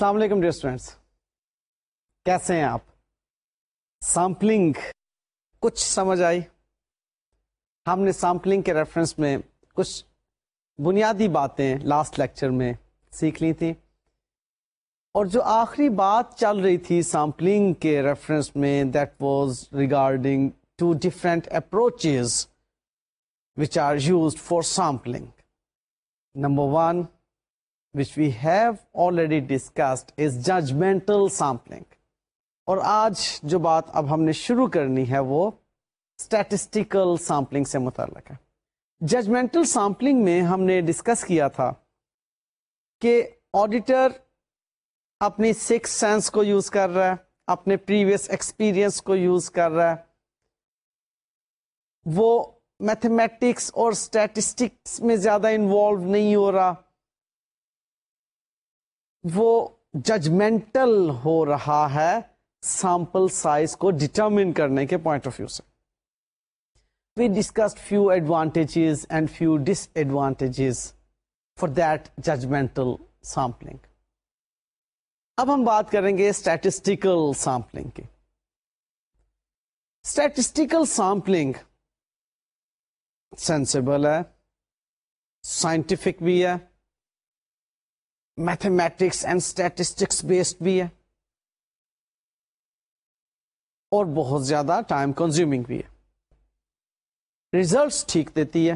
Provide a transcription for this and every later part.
السلام علیکم dear students. کیسے ہیں آپ؟ سامپلنگ۔ کچھ سمجھ آئی۔ ہم نے سامپلنگ کے ریفرنس میں کچھ بنیادی باتیں لاسٹ لیکچر میں سیکھ لی تھی اور جو آخری بات چل رہی تھی سامپلنگ کے ریفرنس میں that was regarding to different approaches which are used for sampling number one which we have already discussed is judgmental sampling اور آج جو بات اب ہم نے شروع کرنی ہے وہ اسٹیٹسٹیکل سامپلنگ سے متعلق ہے۔ ججمنٹل سامپلنگ میں ہم نے ڈسکس کیا تھا کہ آڈیٹر اپنی سکس سینس کو یوز کر رہا ہے، اپنے پریویس ایکسپیرئنس کو یوز کر رہا ہے۔ وہ میتھمیٹکس اور اسٹیٹسٹکس میں زیادہ انوالو نہیں ہو رہا۔ وہ ججمنٹل ہو رہا ہے سیمپل سائز کو ڈٹرمن کرنے کے پوائنٹ آف ویو سے۔ We discuss few advantages and few disadvantages for that judgmental sampling اب ہم بات کریں گے اسٹیٹسٹیکل سامپلنگ کی۔ اسٹیٹسٹیکل سامپلنگ سینسیبل ہے سائنٹیفک بھی ہے۔ میتھمیٹکس اینڈ اسٹیٹسٹکس بیسڈ بھی ہے اور بہت زیادہ ٹائم کنزیومنگ بھی ہے۔ ریزلٹس ٹھیک دیتی ہے۔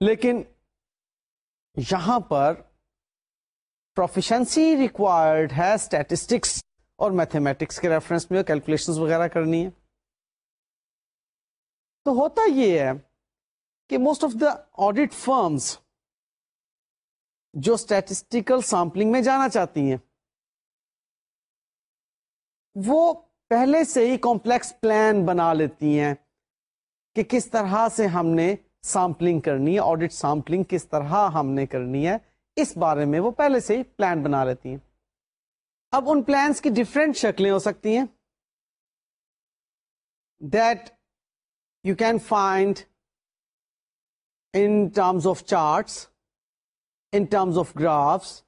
لیکن یہاں پر پروفیشنسی ریکوائرڈ ہے اسٹیٹسٹکس اور میتھمیٹکس کے ریفرنس میں کیلکولیشن وغیرہ کرنی ہے۔ تو ہوتا یہ ہے کہ most of the audit firms جو اسٹیٹسٹیکل سامپلنگ میں جانا چاہتی ہیں۔ وہ پہلے سے ہی کمپلیکس پلان بنا لیتی ہیں کہ کس طرح سے ہم نے سامپلنگ کرنی ہے آڈیٹ سامپلنگ کس طرح ہم نے کرنی ہے۔ اس بارے میں وہ پہلے سے ہی پلان بنا لیتی ہیں۔ اب ان پلانس کی ڈفرینٹ شکلیں ہو سکتی ہیں۔ That you can find in terms of charts in terms of graphs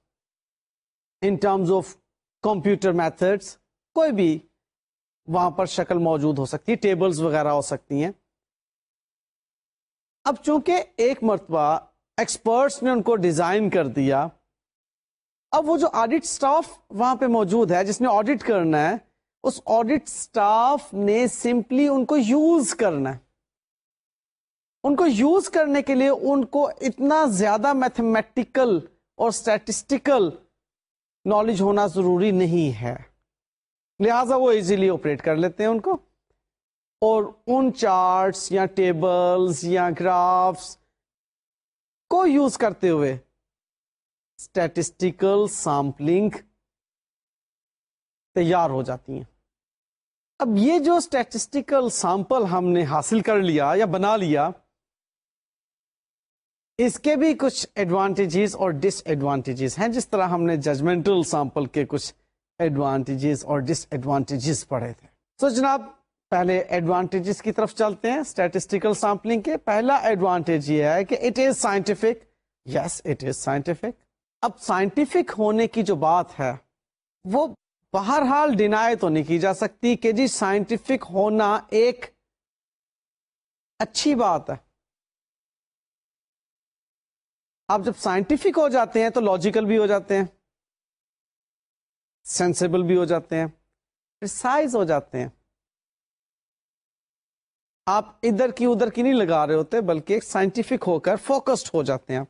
in terms of computer methods کوئی بھی وہاں پر شکل موجود ہو سکتی ہے ٹیبلز وغیرہ ہو سکتی ہیں۔ اب چونکہ ایک مرتبہ ایکسپرٹس نے ان کو ڈیزائن کر دیا، اب وہ جو آڈیٹ سٹاف وہاں پہ موجود ہے، جس نے آڈیٹ کرنا ہے، اس آڈیٹ سٹاف نے سمپلی ان کو یوز کرنا ہے۔ ان کو یوز کرنے کے لیے ان کو اتنا زیادہ میتھمیٹیکل اور اسٹیٹسٹیکل نالج ہونا ضروری نہیں ہے۔ لہذا وہ ایزیلی آپریٹ کر لیتے ہیں ان کو۔ اور ان چارٹس یا ٹیبلز یا گرافس کو یوز کرتے ہوئے اسٹیٹسٹیکل سامپلنگ تیار ہو جاتی ہیں۔ اب یہ جو اسٹیٹسٹیکل سامپل ہم نے حاصل کر لیا یا بنا لیا اس کے بھی کچھ ایڈوانٹیجز اور ڈس ایڈوانٹیجز ہیں، جس طرح ہم نے ججمنٹل سامپل کے کچھ ایڈوانٹیجز اور ڈس ایڈوانٹیجز پڑھے تھے۔ سو so جناب، پہلے ایڈوانٹیجز کی طرف چلتے ہیں اسٹیٹسٹیکل سیمپلنگ کے۔ پہلا ایڈوانٹیج یہ ہے کہ it is scientific yes it is scientific اب سائنٹیفک ہونے کی جو بات ہے، وہ بہرحال ڈینائی تو نہیں کی جا سکتی کہ جی سائنٹیفک ہونا ایک اچھی بات ہے۔ آپ جب سائنٹیفک ہو جاتے ہیں تو لاجیکل بھی ہو جاتے ہیں سینسیبل بھی ہو جاتے ہیں ہو جاتے ہیں۔ آپ ادھر کی ادھر کی نہیں لگا رہے ہوتے، بلکہ ایک سائنٹیفک ہو کر فوکسڈ ہو جاتے ہیں۔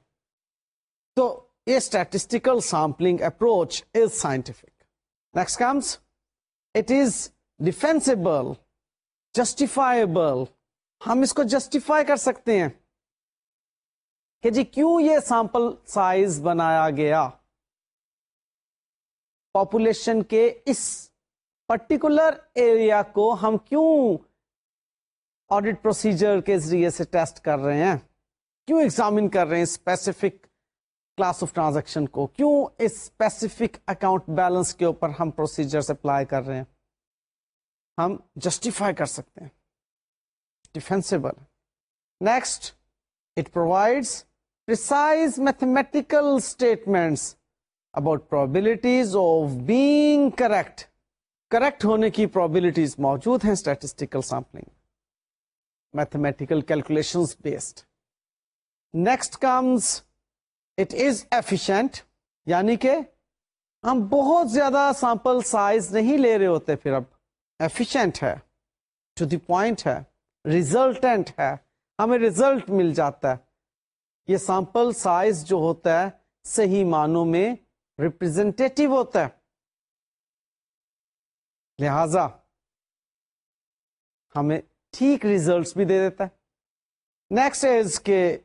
تو یہ statistical sampling approach is scientific next comes it is defensible justifiable ہم اس کو جسٹیفائی کر سکتے ہیں۔ کہ جی کیوں یہ سیمپل سائز بنایا گیا؟ پاپولیشن کے اس پرٹیکولر ایریا کو ہم کیوں آڈیٹ پروسیجر کے ذریعے سے ٹیسٹ کر رہے ہیں؟ کیوں ایگزامن کر رہے ہیں اسپیسیفک کلاس آف ٹرانزیکشن کو؟ کیوں اسپیسیفک اکاؤنٹ بیلنس کے اوپر ہم پروسیجر اپلائی کر رہے ہیں؟ ہم جسٹیفائی کر سکتے ہیں۔ Defensible next it provides precise mathematical statements about probabilities of being correct. Correct ہونے کی پرابلٹیز موجود ہیں statistical sampling mathematical calculation based next comes it is efficient یعنی کہ ہم بہت زیادہ سیمپل سائز نہیں لے رہے ہوتے پھر اب. ایفیشینٹ ہے. ٹو دی پوائنٹ ہے. ریزلٹنٹ ہے. ہمیں ریزلٹ مل جاتا ہے. یہ سیمپل سائز جو ہوتا ہے، صحیح معنوں میں ریپرزینٹیو ہوتا ہے۔ لہذا ہمیں ٹھیک ریزلٹس بھی دے دیتا ہے۔ نیکسٹ از کے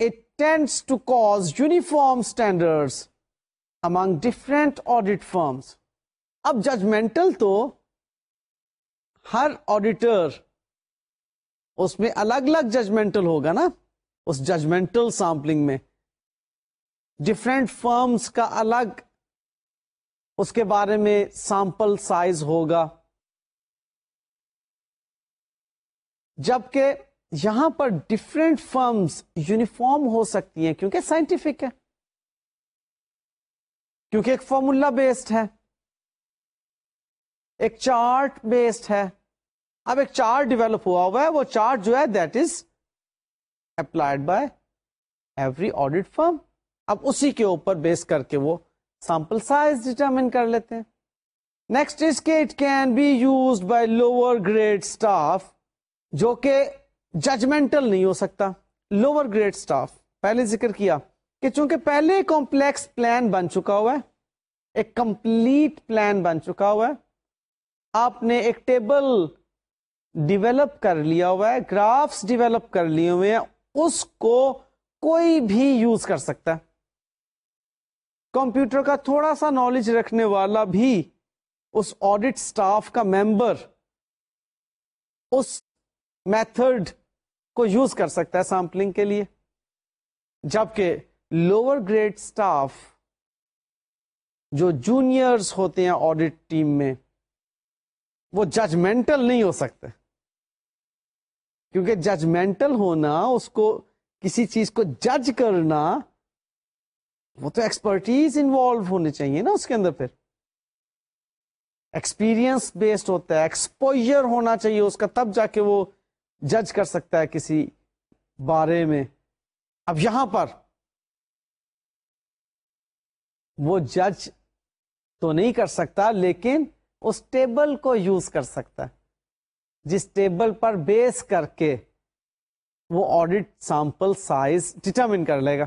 it tends to cause uniform standard among different audit firms اب ججمنٹل تو ہر آڈیٹر اس میں الگ الگ ججمنٹل ہوگا نا۔ اس ججمنٹل سیمپلنگ میں. ڈفرینٹ فرمس کا الگ. اس کے بارے میں سیمپل سائز ہوگا. جبکہ یہاں پر ڈفرینٹ فرمز یونیفارم ہو سکتی ہیں کیونکہ سائنٹیفک ہے. کیونکہ ایک فارمولا بیسڈ ہے. ایک چارٹ بیسڈ ہے. اب ایک چارٹ ڈیولپ ہوا ہوا ہے. وہ چارٹ جو ہے that is applied by every audit firm. اب اسی کے اوپر بیس کر کے وہ سیمپل سائز ڈیٹرمن کر لیتے ہیں۔ نیکسٹ از کے it can be used by lower grade staff جو کہ ججمنٹل نہیں ہو سکتا۔ لوور گریڈ اسٹاف پہلے ذکر کیا کہ چونکہ پہلے کمپلیکس پلان بن چکا ہوا ہے، ایک کمپلیٹ پلان بن چکا ہوا ہے۔ آپ نے ایک ٹیبل ڈیولپ کر لیا ہوا ہے گرافس ڈیولپ کر لیے ہوئے ہیں۔ اس کو کوئی بھی یوز کر سکتا ہے۔ کمپیوٹر کا تھوڑا سا نالج رکھنے والا بھی اس آڈٹ سٹاف کا ممبر اس میتھڈ کو یوز کر سکتا ہے سیمپلنگ کے لیے۔ جبکہ لوور گریڈ سٹاف جو جونیئرس ہوتے ہیں آڈٹ ٹیم میں وہ ججمنٹل نہیں ہو سکتے۔ کیونکہ ججمنٹل ہونا، اس کو کسی چیز کو جج کرنا، وہ تو ایکسپرٹیز انوالو ہونے چاہیے نا اس کے اندر پھر۔ ایکسپیرئنس بیسڈ ہوتا ہے ایکسپوئر ہونا چاہیے اس کا، تب جا کے وہ جج کر سکتا ہے کسی بارے میں۔ اب یہاں پر وہ جج تو نہیں کر سکتا، لیکن اس ٹیبل کو یوز کر سکتا ہے۔ جس ٹیبل پر بیس کر کے وہ آڈیٹ سیمپل سائز ڈٹرمن کر لے گا۔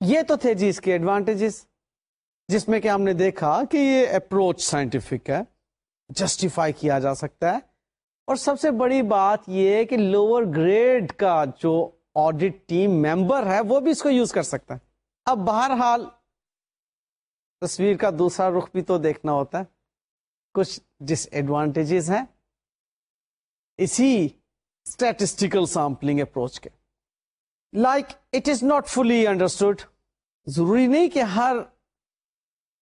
یہ تو تھے جی اس کے ایڈوانٹیجز جس میں کہ ہم نے دیکھا کہ یہ اپروچ سائنٹیفک ہے جسٹیفائی کیا جا سکتا ہے۔ اور سب سے بڑی بات یہ کہ لوور گریڈ کا جو آڈیٹ ٹیم ممبر ہے، وہ بھی اس کو یوز کر سکتا ہے۔ اب بہرحال تصویر کا دوسرا رخ بھی تو دیکھنا ہوتا ہے۔ کچھ ڈس ایڈوانٹیجز ہیں۔ اسی اسٹیٹسٹیکل سیمپلنگ اپروچ کے۔ Like it is not fully understood ضروری نہیں کہ ہر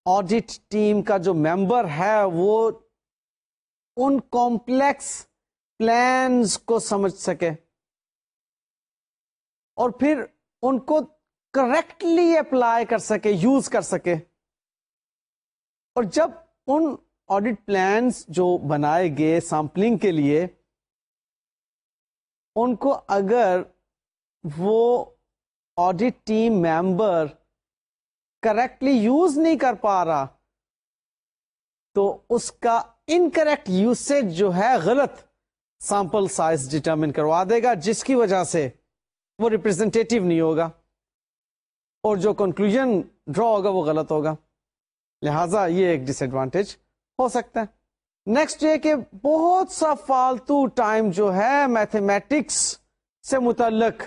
آڈیٹ ٹیم کا جو ممبر ہے وہ ان کمپلیکس پلانس کو سمجھ سکے۔ اور پھر ان کو کریکٹلی اپلائی کر سکے یوز کر سکے۔ اور جب ان آڈیٹ پلانس جو بنائے گئے سیمپلنگ کے لیے ان کو اگر وہ audit team member correctly use نہیں کر پا رہا، تو اس کا انکریکٹ یوسیج جو ہے غلط سیمپل سائز ڈٹرمن کروا دے گا، جس کی وجہ سے وہ ریپرزینٹیو نہیں ہوگا اور جو کنکلوژ ڈرا ہوگا وہ غلط ہوگا۔ لہذا یہ ایک ڈس ایڈوانٹیج ہو سکتا ہے۔ نیکسٹ یہ کہ بہت سا فالتو ٹائم جو ہے میتھمیٹکس سے متعلق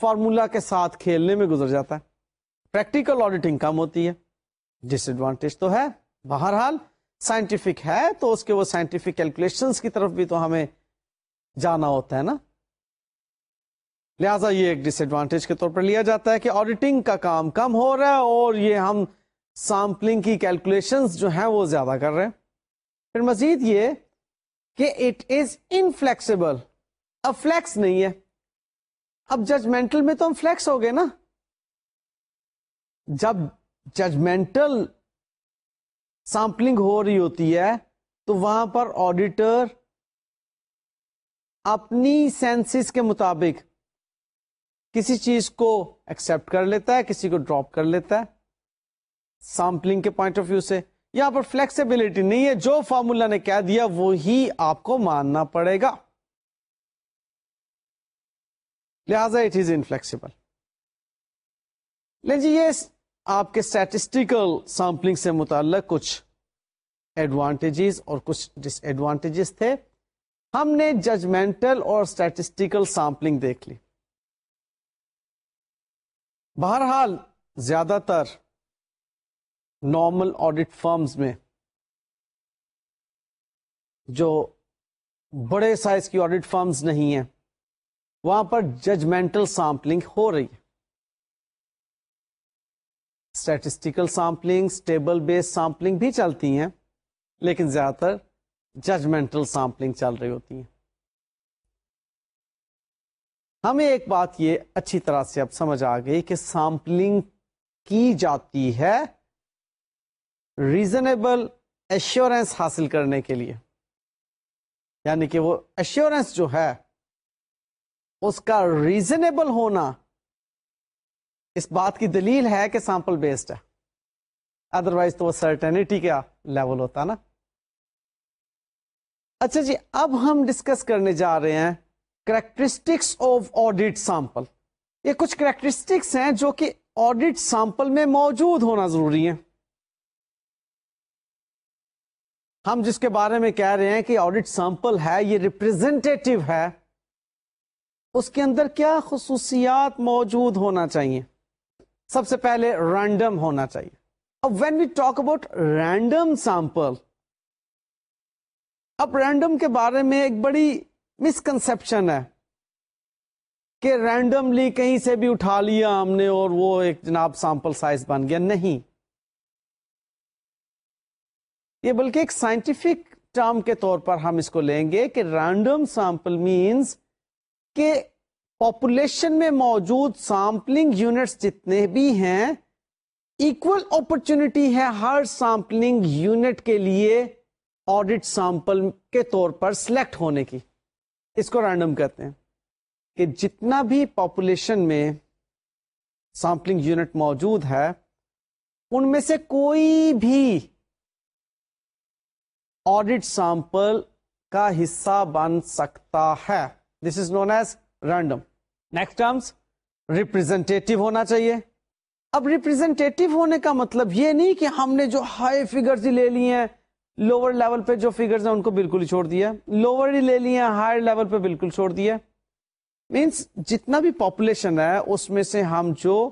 فارمولا کے ساتھ کھیلنے میں گزر جاتا ہے۔ پریکٹیکل آڈیٹنگ کم ہوتی ہے۔ ڈس ایڈوانٹیج تو ہے۔ بہرحال سائنٹیفک ہے تو اس کے وہ سائنٹیفک کیلکولیشن کی طرف بھی تو ہمیں جانا ہوتا ہے نا۔ لہذا یہ ایک ڈس ایڈوانٹیج کے طور پر لیا جاتا ہے کہ آڈیٹنگ کا کام کم ہو رہا ہے اور یہ ہم سیمپلنگ کی کیلکولیشن جو ہیں وہ زیادہ کر رہے ہیں۔ پھر مزید یہ کہ اٹ از انفلیکسیبل اب فلیکس نہیں ہے. اب ججمنٹل میں تو ہم فلیکس ہو گئے نا. جب ججمنٹل سیمپلنگ ہو رہی ہوتی ہے، تو وہاں پر آڈیٹر اپنی سینسز کے مطابق کسی چیز کو ایکسپٹ کر لیتا ہے، کسی کو ڈراپ کر لیتا ہے سیمپلنگ کے پوائنٹ آف ویو سے. یہاں پر فلیکسیبلٹی نہیں ہے، جو فارمولا نے کہہ دیا، وہی آپ کو ماننا پڑے گا۔ لہذا اٹ از انفلیکسیبل لے جی یہ آپ کے اسٹیٹسٹیکل سیمپلنگ سے متعلق کچھ ایڈوانٹیجز اور کچھ ڈس ایڈوانٹیجز تھے۔ ہم نے ججمنٹل اور اسٹیٹسٹیکل سیمپلنگ دیکھ لی۔ بہرحال، زیادہ تر نارمل آڈٹ فرمز میں جو بڑے سائز کی آڈٹ فرمز نہیں ہیں، وہاں پر ججمنٹل سیمپلنگ ہو رہی ہے۔ Statistical sampling stable base sampling بھی چلتی ہیں، لیکن زیادہ تر ججمنٹل سیمپلنگ چل رہی ہوتی ہیں۔ ہمیں ایک بات یہ اچھی طرح سے اب سمجھ آ گئی کہ سیمپلنگ کی جاتی ہے ریزنیبل ایشورینس حاصل کرنے کے لیے۔ یعنی کہ وہ ایشورینس جو ہے، اس کا ریزنیبل ہونا اس بات کی دلیل ہے کہ سیمپل بیسڈ ہے۔ ادروائز تو وہ سرٹنٹی کا لیول ہوتا نا۔ اچھا جی اب ہم ڈسکس کرنے جا رہے ہیں کریکٹرسٹکس آف آڈیٹ سیمپل یہ کچھ کریکٹرسٹکس ہیں جو کہ آڈیٹ سیمپل میں موجود ہونا ضروری ہے ہم جس کے بارے میں کہہ رہے ہیں کہ آڈیٹ سیمپل ہے، یہ ریپرزینٹیو ہے، اس کے اندر کیا خصوصیات موجود ہونا چاہیے؟ سب سے پہلے رینڈم ہونا چاہیے۔ اب when we talk about random sample اب رینڈم کے بارے میں ایک بڑی مسکنسپشن ہے کہ رینڈملی کہیں سے بھی اٹھا لیا ہم نے اور وہ ایک جناب سیمپل سائز بن گیا۔ نہیں۔ یہ بلکہ ایک سائنٹیفک ٹرم کے طور پر ہم اس کو لیں گے کہ رینڈم سیمپل مینس کہ پاپولیشن میں موجود سیمپلنگ یونٹس جتنے بھی ہیں اکول اپرچونٹی ہے ہر سیمپلنگ یونٹ کے لیے آڈٹ سیمپل کے طور پر سلیکٹ ہونے کی۔ اس کو رینڈم کہتے ہیں۔ کہ جتنا بھی پاپولیشن میں سیمپلنگ یونٹ موجود ہے، ان میں سے کوئی بھی آڈٹ سیمپل کا حصہ بن سکتا ہے this is known as random next terms representative ہونا چاہیے اب ریپرزینٹیو ہونے کا مطلب یہ نہیں کہ ہم نے جو ہائی فیگر لے لیے ہیں لوور لیول پہ جو فیگر ان کو بالکل ہی چھوڑ دیا لوور ہی لے لیے ہائر لیول پہ بالکل چھوڑ دیا مینس جتنا بھی پاپولیشن ہے اس میں سے ہم جو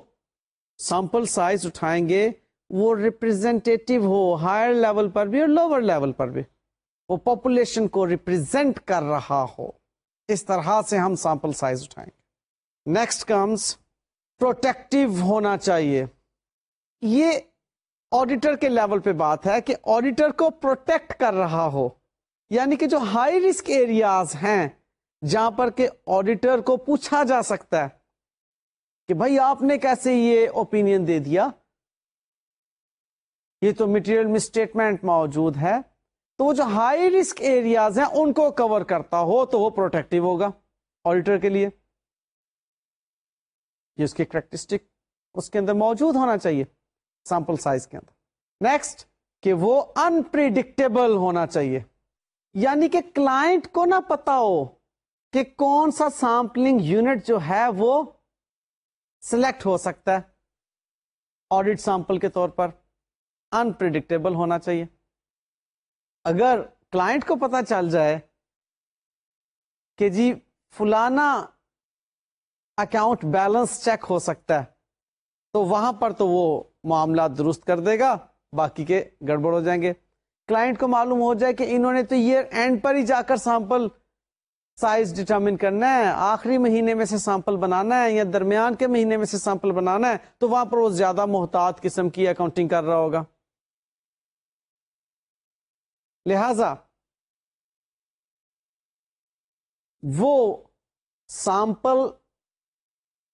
سیمپل سائز اٹھائیں گے وہ ریپرزینٹیو ہو ہائر لیول پر بھی اور لوور لیول پر بھی۔ وہ پاپولیشن کو ریپرزینٹ کر رہا ہو۔ اس طرح سے ہم سیمپل سائز اٹھائیں گے۔ نیکسٹ کمس پروٹیکٹو ہونا چاہیے۔ یہ آڈیٹر کے لیول پہ بات ہے کہ آڈیٹر کو پروٹیکٹ کر رہا ہو۔ یعنی کہ جو ہائی رسک ایریاز ہیں، جہاں پر کہ آڈیٹر کو پوچھا جا سکتا ہے کہ بھائی آپ نے کیسے یہ اوپینین دے دیا؟ یہ تو مٹیریل مسٹیٹمنٹ موجود ہے۔ تو وہ جو ہائی رسک ایریاز ہیں، ان کو کور کرتا ہو تو وہ پروٹیکٹو ہوگا آڈیٹر کے لیے۔ یہ اس کی کریکٹرسٹک اس کے اندر موجود ہونا چاہیے سیمپل سائز کے اندر۔ نیکسٹ کہ وہ انپریڈکٹیبل ہونا چاہیے۔ یعنی کہ کلائنٹ کو نہ پتا ہو کہ کون سا سیمپلنگ یونٹ جو ہے وہ سلیکٹ ہو سکتا ہے۔ آڈیٹ سیمپل کے طور پر۔ انپریڈکٹیبل ہونا چاہیے۔ اگر کلائنٹ کو پتا چل جائے کہ جی فلانا اکاؤنٹ بیلنس چیک ہو سکتا ہے، تو وہاں پر تو وہ معاملات درست کر دے گا، باقی کے گڑبڑ ہو جائیں گے۔ کلائنٹ کو معلوم ہو جائے کہ انہوں نے تو یہ اینڈ پر ہی جا کر سیمپل سائز ڈٹرمن کرنا ہے، آخری مہینے میں سے سیمپل بنانا ہے یا درمیان کے مہینے میں سے سیمپل بنانا ہے، تو وہاں پر وہ زیادہ محتاط قسم کی اکاؤنٹنگ کر رہا ہوگا۔ لہذا وہ سیمپل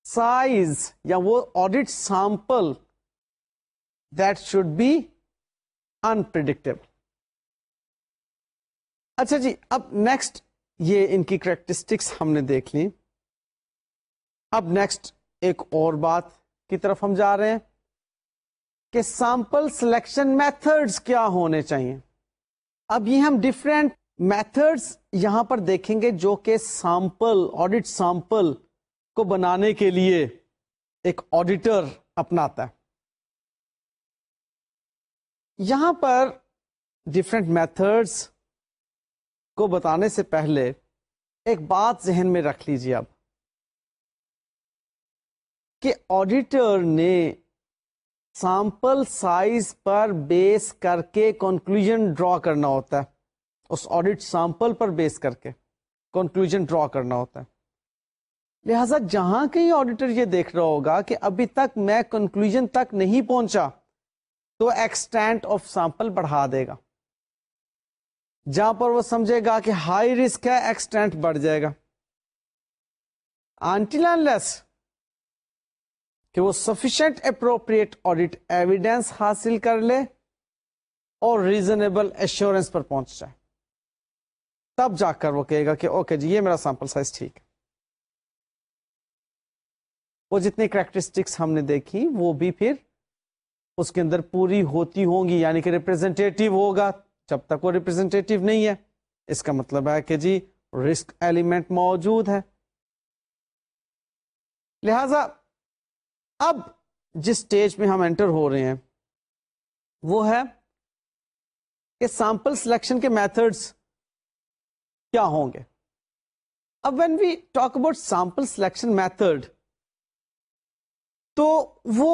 سائز یا وہ audit sample that should be unpredictable اچھا جی اب نیکسٹ یہ ان کی کریکٹرسٹکس ہم نے دیکھ لی اب نیکسٹ ایک اور بات کی طرف ہم جا رہے ہیں کہ سیمپل سلیکشن میتھڈس کیا ہونے چاہیے۔ اب یہ ہم ڈفرینٹ میتھڈس یہاں پر دیکھیں گے جو کہ سیمپل آڈیٹ سیمپل کو بنانے کے لیے ایک آڈیٹر اپناتا ہے۔ یہاں پر ڈفرینٹ میتھڈس کو بتانے سے پہلے ایک بات ذہن میں رکھ لیجیے اب کہ آڈیٹر نے سیمپل سائز پر بیس کر کے کنکلوژ ڈرا کرنا ہوتا ہے۔ اس آڈیٹ سیمپل پر بیس کر کے کنکلوژ ڈرا کرنا ہوتا ہے۔ لہذا جہاں کہیں آڈیٹر یہ دیکھ رہا ہوگا کہ ابھی تک میں کنکلوژ تک نہیں پہنچا تو ایکسٹینٹ آف سیمپل بڑھا دے گا۔ جہاں پر وہ سمجھے گا کہ ہائی رسک ہے ایکسٹینٹ بڑھ جائے گا۔ لیس کہ وہ سفیشینٹ اپروپریٹ آڈیٹ ایویڈینس حاصل کر لے اور ریزنیبل ایشورینس پر پہنچ جائے۔ تب جا کر وہ کہے گا کہ اوکے جی یہ میرا سیمپل سائز ٹھیک ہے۔ وہ جتنی کریکٹرسٹکس ہم نے دیکھی، وہ بھی پھر اس کے اندر پوری ہوتی ہوں گی یعنی کہ ریپرزینٹیو ہوگا۔ جب تک وہ ریپرزینٹیو نہیں ہے، اس کا مطلب ہے کہ جی رسک ایلیمنٹ موجود ہے۔ لہذا اب جس اسٹیج میں ہم انٹر ہو رہے ہیں، وہ ہے کہ سیمپل سلیکشن کے میتھڈس کیا ہوں گے۔ اب when we talk about sample selection method تو وہ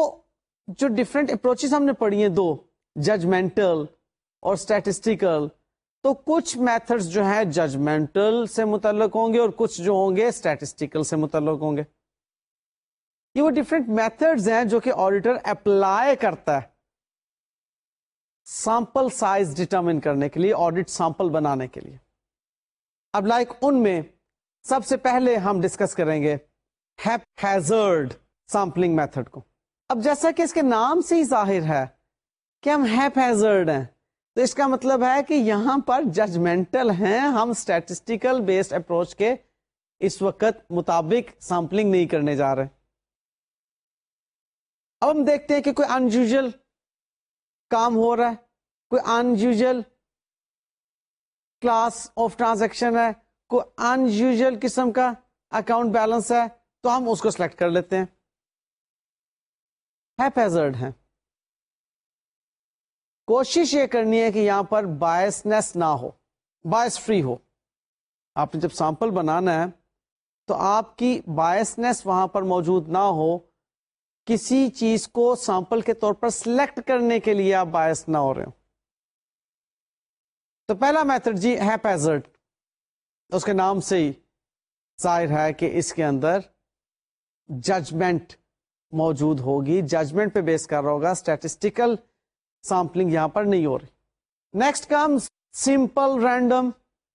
جو ڈفرینٹ اپروچ ہم نے پڑھی ہیں دو ججمنٹل اور اسٹیٹسٹیکل تو کچھ میتھڈ جو ہیں ججمنٹل سے متعلق ہوں گے اور کچھ جو ہوں گے اسٹیٹسٹیکل سے متعلق ہوں گے۔ یہ وہ ڈفرینٹ میتھڈز ہیں جو کہ آڈیٹر اپلائی کرتا ہے سیمپل سائز ڈٹرمن کرنے کے لیے آڈیٹ سیمپل بنانے کے لیے. اب لائک like ان میں سب سے پہلے ہم ڈسکس کریں گے ہیپ ہیزرڈ سیمپلنگ میتھڈ کو. اب جیسا کہ اس کے نام سے ہی ظاہر ہے کہ ہم ہیپ ہیزرڈ ہیں، تو اس کا مطلب ہے کہ یہاں پر ججمنٹل ہیں، ہم اسٹیٹسٹیکل بیسڈ اپروچ کے اس وقت مطابق سیمپلنگ نہیں کرنے جا رہے. اب ہم دیکھتے ہیں کہ کوئی انیوژل کام ہو رہا ہے، کوئی انیوژل کلاس آف ٹرانزیکشن ہے، کوئی انیوژل قسم کا اکاؤنٹ بیلنس ہے، تو ہم اس کو سلیکٹ کر لیتے ہیں۔ ہیپیزرڈ ہیں کوشش یہ کرنی ہے کہ یہاں پر بایسنیس نہ ہو باعث فری ہو۔ آپ نے جب سیمپل بنانا ہے، تو آپ کی بایسنیس وہاں پر موجود نہ ہو کسی چیز کو سیمپل کے طور پر سلیکٹ کرنے کے لیے آپ باعث نہ ہو رہے ہو تو پہلا میتھڈ جی ہیپیزرڈ اس کے نام سے ہی ظاہر ہے کہ اس کے اندر ججمنٹ موجود ہوگی۔ ججمنٹ پہ بیس کر رہا ہوگا۔ اسٹیٹسٹیکل سیمپلنگ یہاں پر نہیں ہو رہی۔ Next come simple random.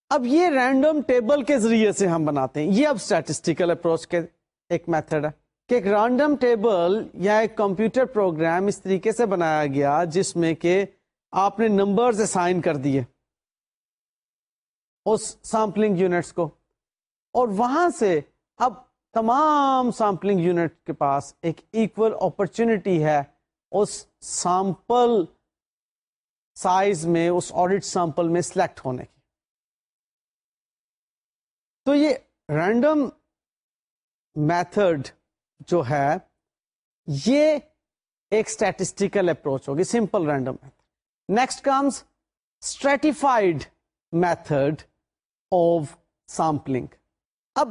اب یہ رینڈم ٹیبل کے ذریعے سے ہم بناتے ہیں۔ یہ اب اسٹیٹسٹیکل اپروچ کے ایک میتھڈ ہے۔ کہ ایک رینڈم ٹیبل یا ایک کمپیوٹر پروگرام اس طریقے سے بنایا گیا جس میں کہ آپ نے نمبرز اسائن کر دیے اس سیمپلنگ یونٹس کو۔ اور وہاں سے اب تمام سیمپلنگ یونٹ کے پاس ایک ایکول اپرچونٹی ہے اس سیمپل سائز میں، اس آڈیٹ سیمپل میں سلیکٹ ہونے کی۔ تو یہ رینڈم میتھڈ جو ہے، یہ ایک اسٹیٹسٹیکل اپروچ ہوگی simple random method next comes stratified method of sampling اب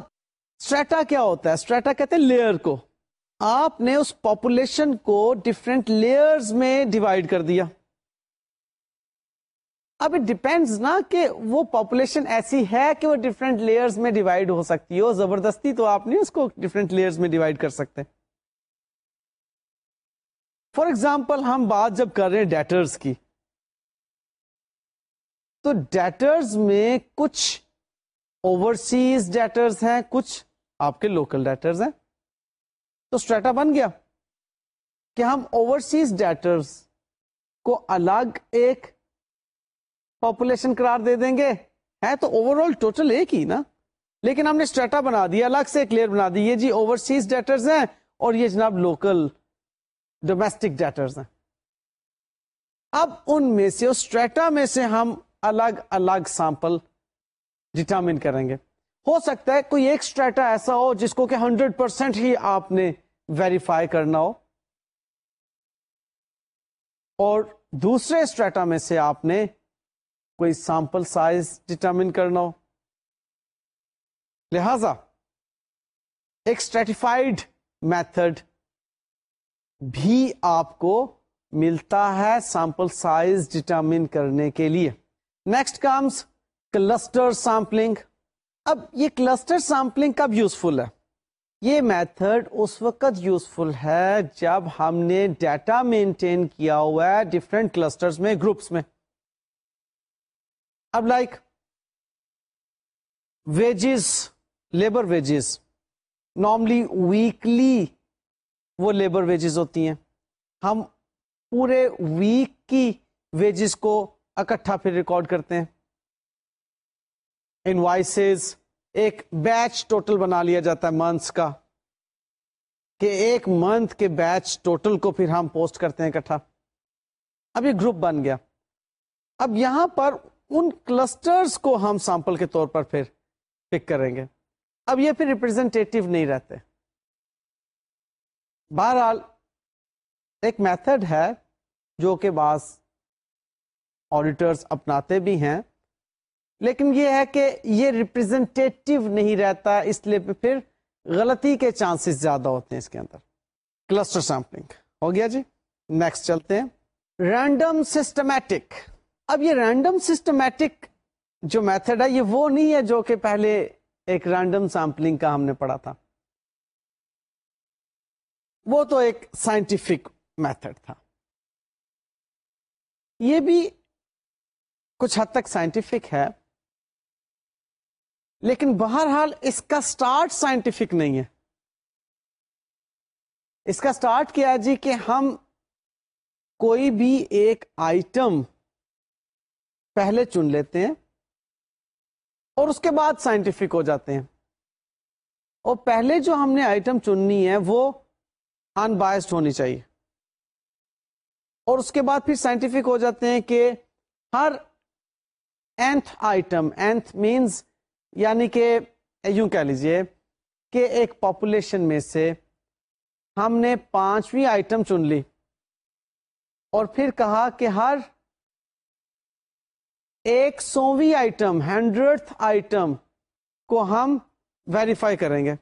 اسٹریٹا کیا ہوتا ہے؟ اسٹریٹا کہتے ہیں لیئر کو۔ آپ نے اس پاپولیشن کو ڈفرینٹ لیئرز میں ڈیوائڈ کر دیا۔ اب اٹ ڈپینڈ نا کہ وہ پاپولیشن ایسی ہے کہ وہ ڈفرینٹ لیئرز میں ڈیوائڈ ہو سکتی ہو زبردستی تو آپ نہیں اس کو ڈفرینٹ لیئرز میں ڈیوائڈ کر سکتے۔ فار ایگزامپل ہم بات جب کر رہے ہیں ڈیٹرز کی، تو ڈیٹرز میں کچھ اوورسیز ڈیٹرز ہیں، کچھ آپ کے لوکل ڈیٹرز ہیں۔ تو اسٹریٹا بن گیا کہ ہم اوورسیز ڈیٹرز کو الگ ایک پاپولیشن قرار دے دیں گے؟ ہے تو اوور آل ٹوٹل ایک ہی نا؟ لیکن ہم نے اسٹریٹا بنا دیا، الگ سے کلیئر بنا دی، یہ جی اوورسیز ڈیٹرز ہیں اور یہ جناب لوکل ڈومیسٹک ڈیٹرز ہیں۔ اب ان میں سے اسٹریٹا میں سے ہم الگ الگ سیمپل ڈٹرمن کریں گے۔ ہو سکتا ہے کوئی ایک اسٹریٹا ایسا ہو جس کو کہ ہنڈریڈ پرسینٹ ہی آپ نے ویریفائی کرنا ہو۔ اور دوسرے اسٹریٹا میں سے آپ نے کوئی سیمپل سائز ڈٹرمن کرنا ہو۔ لہذا، ایک اسٹریٹیفائڈ میتھڈ بھی آپ کو ملتا ہے سیمپل سائز ڈٹرمن کرنے کے لیے۔ نیکسٹ کمس کلسٹر سیمپلنگ اب یہ کلسٹر سیمپلنگ کب یوزفل ہے؟ یہ میتھڈ اس وقت یوزفل ہے جب ہم نے ڈیٹا مینٹین کیا ہوا ہے ڈفرینٹ کلسٹر میں گروپس میں۔ اب like wages labour wages normally weekly وہ لیبر ویجز ہوتی ہیں۔ ہم پورے ویک کی ویجز کو اکٹھا پھر ریکارڈ کرتے ہیں۔ انوائسز ایک بیچ ٹوٹل بنا لیا جاتا ہے منتھس کا۔ کہ ایک منتھ کے بیچ ٹوٹل کو پھر ہم پوسٹ کرتے ہیں اکٹھا۔ اب یہ گروپ بن گیا۔ اب یہاں پر ان کلسٹرز کو ہم سیمپل کے طور پر پھر پک کریں گے۔ اب یہ پھر ریپرزینٹیو نہیں رہتے۔ بہرحال، ایک میتھڈ ہے جو کہ بعض آڈیٹرس اپناتے بھی ہیں، لیکن یہ ہے کہ یہ ریپرزینٹیو نہیں رہتا، اس لیے پھر غلطی کے چانسز زیادہ ہوتے ہیں اس کے اندر۔ کلسٹر سیمپلنگ ہو گیا جی؟ نیکسٹ چلتے ہیں۔ رینڈم سسٹمیٹک اب یہ رینڈم سسٹمیٹک جو میتھڈ ہے، یہ وہ نہیں ہے جو کہ پہلے ایک رینڈم سیمپلنگ کا ہم نے پڑھا تھا۔ وہ تو ایک سائنٹیفک میتھڈ تھا۔ یہ بھی کچھ حد تک سائنٹیفک ہے، لیکن بہرحال اس کا سٹارٹ سائنٹیفک نہیں ہے۔ اس کا سٹارٹ کیا ہے جی کہ ہم کوئی بھی ایک آئٹم پہلے چن لیتے ہیں اور اس کے بعد سائنٹیفک ہو جاتے ہیں۔ اور پہلے جو ہم نے آئٹم چننی ہے وہ ان بائسڈ ہونی چاہیے۔ اور اس کے بعد پھر سائنٹیفک ہو جاتے ہیں کہ ہر اینتھ آئٹم اینتھ مینز یعنی کہ یوں کہہ لیجیے کہ ایک پاپولیشن میں سے ہم نے پانچویں آئٹم چن لی اور پھر کہا کہ ہر ایک سوویں آئٹم ہنڈریڈ آئٹم کو ہم ویریفائی کریں گے۔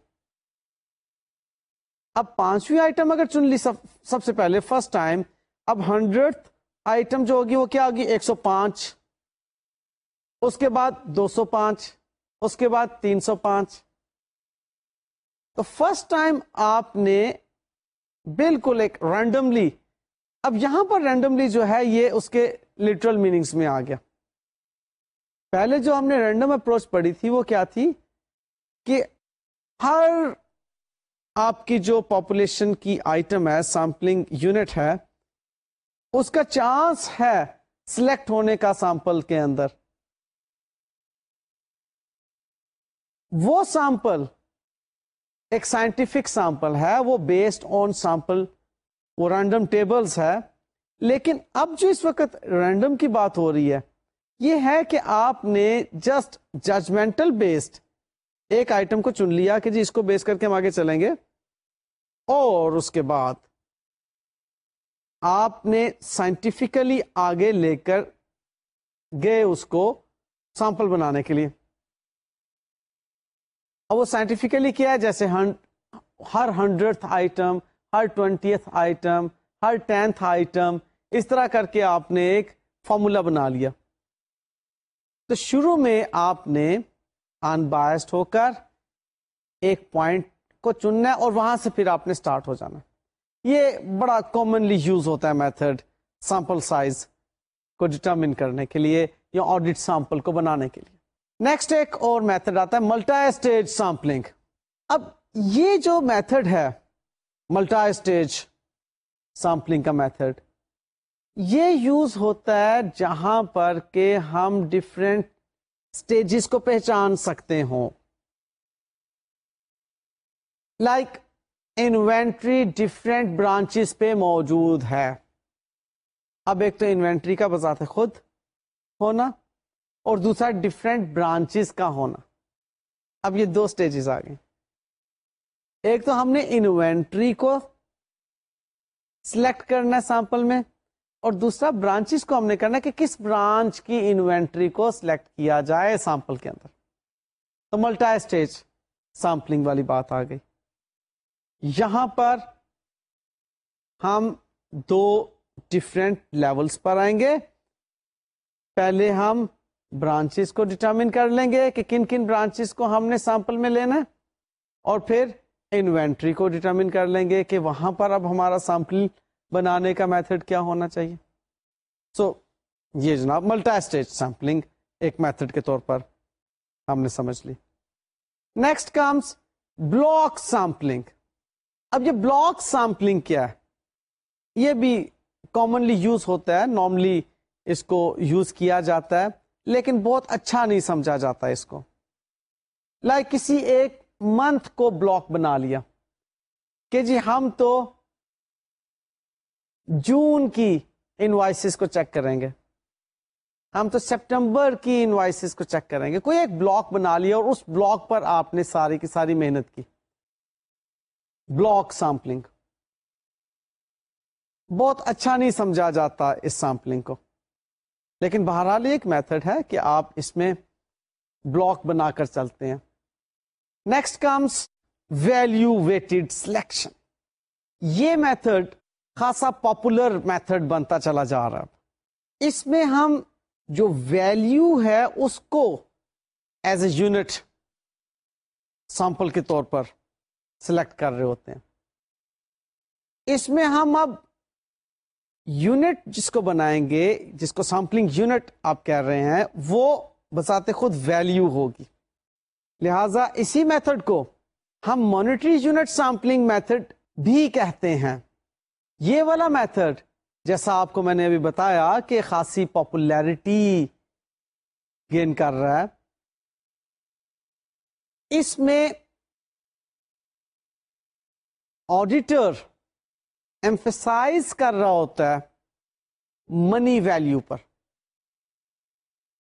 اب پانچویں آئٹم اگر چن لی سب سب سے پہلے فرسٹ ٹائم اب ہنڈریڈ آئٹم جو ہوگی وہ کیا ہوگی؟ ایک سو پانچ۔ اس کے بعد دو سو پانچ۔ اس کے بعد تین سو پانچ۔ تو فرسٹ ٹائم آپ نے بالکل ایک رینڈملی اب یہاں پر رینڈملی جو ہے یہ اس کے لٹرل میننگس میں آ گیا۔ پہلے جو ہم نے رینڈم اپروچ پڑھی تھی وہ کیا تھی؟ کہ ہر آپ کی جو پاپولیشن کی آئٹم ہے سیمپلنگ یونٹ ہے، اس کا چانس ہے سلیکٹ ہونے کا سیمپل کے اندر۔ وہ سیمپل ایک سائنٹیفک سیمپل ہے، وہ بیسڈ آن سیمپل وہ رینڈم ٹیبلز ہے۔ لیکن اب جو اس وقت رینڈم کی بات ہو رہی ہے یہ ہے کہ آپ نے جسٹ ججمنٹل بیسڈ ایک آئٹم کو چن لیا کہ جی اس کو بیس کر کے ہم آگے چلیں گے اور اس کے بعد آپ نے سائنٹیفکلی آگے لے کر گئے اس کو سیمپل بنانے کے لیے۔ اب وہ سائنٹیفکلی کیا ہے؟ جیسے ہر ہنڈریڈ آئٹم ہر ٹوینٹیتھ آئٹم ہر ٹینتھ آئٹم اس طرح کر کے آپ نے ایک فارمولا بنا لیا۔ تو شروع میں آپ نے انبائسڈ ہو کر ایک پوائنٹ کو چننا ہے اور وہاں سے پھر آپ نے اسٹارٹ ہو جانا یہ بڑا کامنلی یوز ہوتا ہے میتھڈ سیمپل سائز کو ڈٹرمن کرنے کے لیے یا آڈیٹ سیمپل کو بنانے کے لیے۔ نیکسٹ ایک اور میتھڈ آتا ہے ملٹا اسٹیج سیمپلنگ اب یہ جو میتھڈ ہے ملٹا اسٹیج سیمپلنگ کا میتھڈ یہ یوز ہوتا ہے جہاں پر کہ ہم ڈفرینٹ اسٹیجز کو پہچان سکتے ہوں۔ لائک انوینٹری ڈفرینٹ برانچز پہ موجود ہے۔ اب ایک تو انوینٹری کا بذات خود ہونا اور دوسرا ڈفرینٹ برانچز کا ہونا۔ اب یہ دو سٹیجز آ گئے۔ ایک تو ہم نے انوینٹری کو سلیکٹ کرنا ہے سیمپل میں۔ اور دوسرا برانچز کو ہم نے کرنا ہے کہ کس برانچ کی انوینٹری کو سلیکٹ کیا جائے سیمپل کے اندر۔ تو ملٹا اسٹیج سیمپلنگ والی بات آ گئی۔ یہاں پر ہم دو ڈفرینٹ لیولس پر آئیں گے۔ پہلے ہم برانچز کو ڈٹرمن کر لیں گے کہ کن کن برانچز کو ہم نے سیمپل میں لینا ہے اور پھر انوینٹری کو ڈٹرمن کر لیں گے کہ وہاں پر اب ہمارا سیمپل بنانے کا میتھڈ کیا ہونا چاہیے؟ سو so, یہ جناب ملٹا اسٹیج سیمپلنگ ایک میتھڈ کے طور پر ہم نے سمجھ لی۔ نیکسٹ کمس بلاک سیمپلنگ اب یہ بلاک سیمپلنگ کیا ہے؟ یہ بھی کامنلی یوز ہوتا ہے۔ نارملی اس کو یوز کیا جاتا ہے لیکن بہت اچھا نہیں سمجھا جاتا اس کو۔ لائک like کسی ایک منتھ کو بلاک بنا لیا کہ جی ہم تو جون کی انوائسز کو چیک کریں گے۔ ہم تو سپٹمبر کی انوائسز کو چیک کریں گے۔ کوئی ایک بلاک بنا لیا اور اس بلاک پر آپ نے ساری کی ساری محنت کی۔ بلاک سیمپلنگ بہت اچھا نہیں سمجھا جاتا اس سیمپلنگ کو۔ لیکن بہرحال ایک میتھڈ ہے کہ آپ اس میں بلاک بنا کر چلتے ہیں۔ Next comes value weighted selection یہ میتھڈ خاصا پاپولر میتھڈ بنتا چلا جا رہا ہے۔ اس میں ہم جو ویلو ہے اس کو ایز اے یونٹ سیمپل کے طور پر سلیکٹ کر رہے ہوتے ہیں۔ اس میں ہم اب یونٹ جس کو بنائیں گے، جس کو سیمپلنگ یونٹ آپ کہہ رہے ہیں، وہ بساتے خود ویلو ہوگی۔ لہذا اسی میتھڈ کو ہم مانیٹری یونٹ سیمپلنگ میتھڈ بھی کہتے ہیں۔ یہ والا میتھڈ، جیسا آپ کو میں نے ابھی بتایا کہ خاصی پاپولیرٹی گین کر رہا ہے۔ اس میں آڈیٹر ایمفسائز کر رہا ہوتا ہے منی ویلو پر،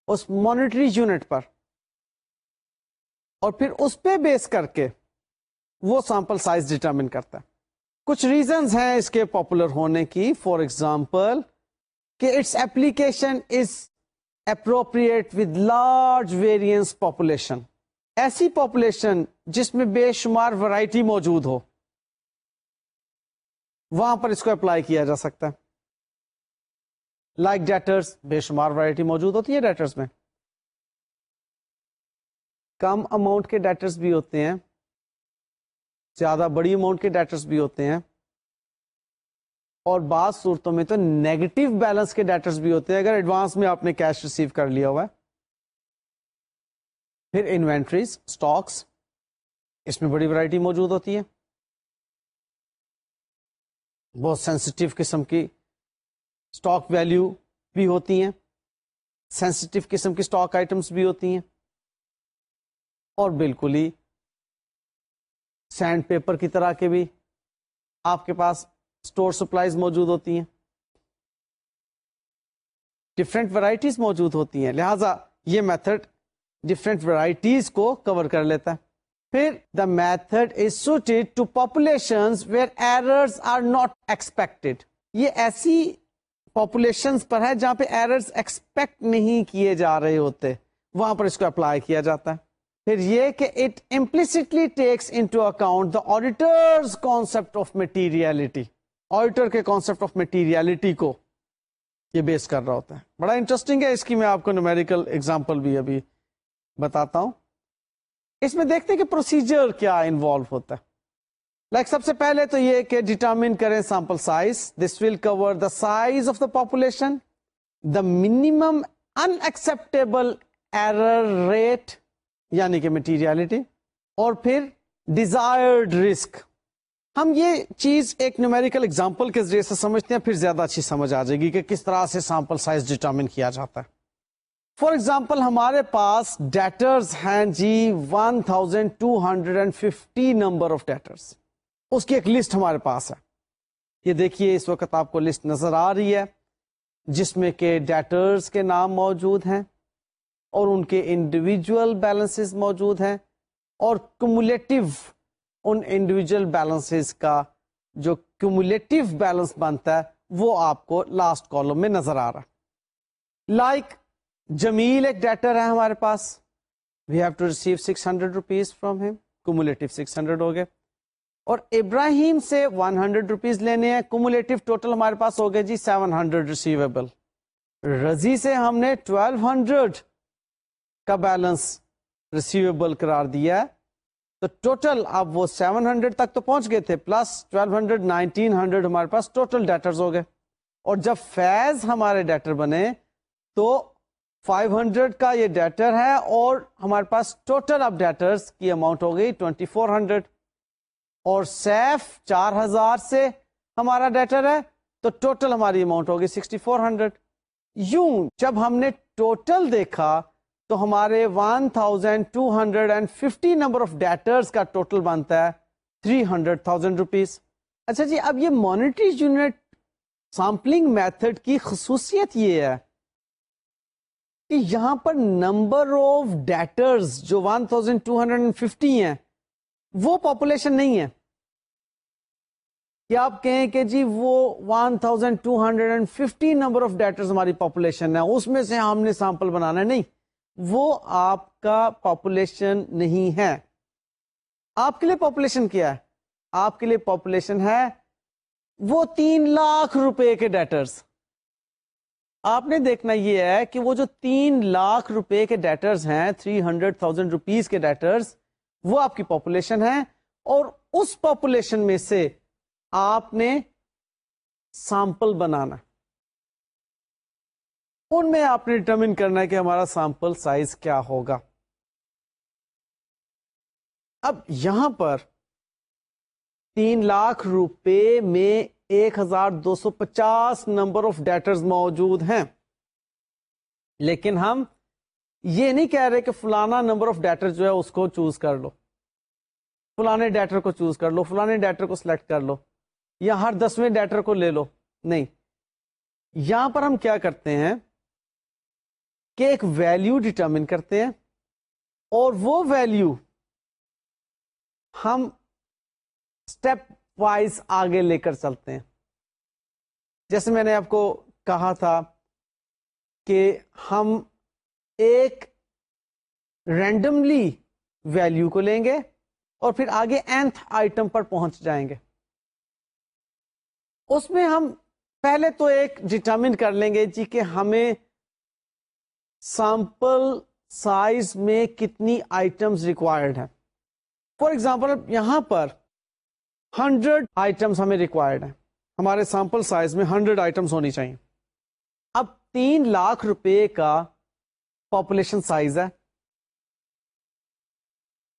اس مانیٹری یونٹ پر۔ اور پھر اس پہ بیس کر کے وہ سیمپل سائز ڈٹرمن کرتا ہے۔ کچھ ریزنز ہیں اس کے پاپولر ہونے کی. فار ایگزامپل کہ it's application is appropriate with large variance population ایسی پاپولیشن جس میں بے شمار ورائٹی موجود ہو. وہاں پر اس کو اپلائی کیا جا سکتا ہے. لائک like ڈیٹرس بے شمار ورائٹی موجود ہوتی ہے ڈیٹرس میں. کم اماؤنٹ کے ڈیٹرس بھی ہوتے ہیں. زیادہ بڑی اماؤنٹ کے ڈیٹرس بھی ہوتے ہیں۔ اور بعض صورتوں میں تو نیگیٹو بیلنس کے ڈیٹرس بھی ہوتے ہیں۔ اگر ایڈوانس میں آپ نے کیش ریسیو کر لیا ہوا ہے۔ پھر انوینٹریز اسٹاکس اس میں بڑی ورائٹی موجود ہوتی ہے۔ بہت سینسٹیو قسم کی اسٹاک ویلیو بھی ہوتی ہیں۔ سینسٹیو قسم کی اسٹاک آئٹمس بھی ہوتی ہیں۔ اور بالکل ہی سینڈ پیپر کی طرح کے بھی آپ کے پاس اسٹور سپلائیز موجود ہوتی ہیں۔ ڈفرینٹ ورائٹیز موجود ہوتی ہیں۔ لہذا یہ میتھڈ ڈفرینٹ ورائٹیز کو کور کر لیتا ہے۔ پھر the method is suited to population where errors are not expected یہ ایسی پاپولیشن پر ہے جہاں پہ ایررز ایکسپیکٹ نہیں کیے جا رہے ہوتے۔ وہاں پر اس کو اپلائی کیا جاتا ہے۔ پھر یہ کہ it implicitly takes into account the auditors concept of materiality auditor کے کانسپٹ آف مٹیریلٹی کو یہ بیس کر رہا ہوتا ہے۔ بڑا انٹرسٹنگ ہے، اس کی میں آپ کو نومیریکل ایگزامپل بھی ابھی بتاتا ہوں۔ اس میں دیکھتے ہیں کہ پروسیجر کیا انوالو ہوتا ہے۔ لائک like سب سے پہلے تو یہ کہ ڈیٹرمن کریں sample size this will cover the size of the population the minimum unacceptable error rate یعنی کہ مٹیریلٹی اور پھر ڈیزائرڈ رسک ہم یہ چیز ایک نیومیریکل اگزامپل کے ذریعے سے سمجھتے ہیں، پھر زیادہ اچھی سمجھ آ جائے گی کہ کس طرح سے سیمپل سائز ڈیٹرمن کیا جاتا ہے۔ فار ایگزامپل ہمارے پاس ڈیٹرز ہیں جی one thousand two hundred and fifty number of debtors اس کی ایک لسٹ ہمارے پاس ہے۔ یہ دیکھیے، اس وقت آپ کو لسٹ نظر آ رہی ہے، جس میں کہ ڈیٹرز کے نام موجود ہیں۔ اور ان کے انڈیویجل بیلنس موجود ہیں اور کمولیٹو ان انڈیویجل بیلنس کا جو کیومولیٹو بیلنس بنتا ہے وہ آپ کو لاسٹ کالم میں نظر آ رہا لائک جمیل ایک ڈیٹر ہے ہمارے پاس۔ We have to receive six hundred rupees from ہم کمولیٹو سکس ہنڈریڈ ہو گئے۔ اور ابراہیم سے ون ہنڈریڈ روپیز لینے ہیں۔ کمولیٹو ٹوٹل ہمارے پاس ہو گئے جی سیون ہنڈریڈ ریسیویبل رضی سے ہم نے ٹویلو ہنڈریڈ کا بیلنس ریسیویبل قرار دیا ہے۔ تو ٹوٹل اب وہ سیون ہنڈریڈ تک تو پہنچ گئے تھے plus twelve hundred nineteen hundred ہمارے پاس ٹوٹل ڈیٹرز ہو گئے۔ اور جب فیض ہمارے ڈیٹر بنے تو فائیو ہنڈریڈ کا یہ ڈیٹر ہے اور ہمارے پاس ٹوٹل اب ڈیٹرز کی اماؤنٹ ہو گئی ٹوینٹی فور ہنڈریڈ اور سیف چار ہزار سے ہمارا ڈیٹر ہے تو ٹوٹل ہماری اماؤنٹ ہوگی سکسٹی فور ہنڈریڈ یوں جب ہم نے ٹوٹل دیکھا تو ہمارے one thousand two hundred and fifty number of debtors کا ٹوٹل بنتا ہے تھری ہنڈریڈ تھاؤزینڈ روپیز اچھا جی اب یہ مانیٹری یونٹ سامپلنگ میتھڈ کی خصوصیت یہ ہے کہ یہاں پر نمبر آف ڈیٹرز جو one thousand two hundred and fifty ہیں، وہ پاپولیشن نہیں ہے۔ کہ آپ کہیں کہ جی وہ one thousand two hundred and fifty number of debtors ہماری پاپولیشن ہے، اس میں سے ہم نے سیمپل بنانا ہے؟ نہیں۔ وہ آپ کا پاپولیشن نہیں ہے۔ آپ کے لیے پاپولیشن کیا ہے؟ آپ کے لیے پاپولیشن ہے وہ تین لاکھ روپے کے ڈیٹرز آپ نے دیکھنا یہ ہے کہ وہ جو تین لاکھ روپے کے ڈیٹرز ہیں تھری ہنڈریڈ تھاؤزینڈ روپیز کے ڈیٹرز وہ آپ کی پاپولیشن ہے اور اس پاپولیشن میں سے آپ نے سیمپل بنانا۔ ان میں آپ نے ڈٹرمن کرنا ہے کہ ہمارا سیمپل سائز کیا ہوگا۔ اب یہاں پر تین لاکھ روپے میں ایک ہزار دو سو پچاس نمبر آف ڈیٹرز موجود ہیں۔ لیکن ہم یہ نہیں کہہ رہے کہ فلانا نمبر آف ڈیٹر جو ہے اس کو چوز کر لو۔ فلانے ڈیٹر کو چوز کر لو، فلانے ڈیٹر کو سلیکٹ کر لو، یا ہر دسویں ڈیٹر کو لے لو۔ نہیں۔ یہاں پر ہم کیا کرتے ہیں؟ کہ ایک ویلو ڈٹرمن کرتے ہیں اور وہ ویلو ہم اسٹیپ وائز آگے لے کر چلتے ہیں۔ جیسے میں نے آپ کو کہا تھا کہ ہم ایک رینڈملی ویلو کو لیں گے اور پھر آگے اینتھ آئٹم پر پہنچ جائیں گے۔ اس میں ہم پہلے تو ایک ڈٹرمن کر لیں گے جی کہ ہمیں سیمپل سائز میں کتنی آئٹمس ریکوائرڈ ہیں؟ فار ایگزامپل، یہاں پر ہنڈریڈ آئٹمس ہمیں ریکوائرڈ ہیں۔ ہمارے سیمپل سائز میں ہنڈریڈ آئٹمس ہونی چاہیے۔ اب تین لاکھ روپے کا پاپولیشن سائز ہے۔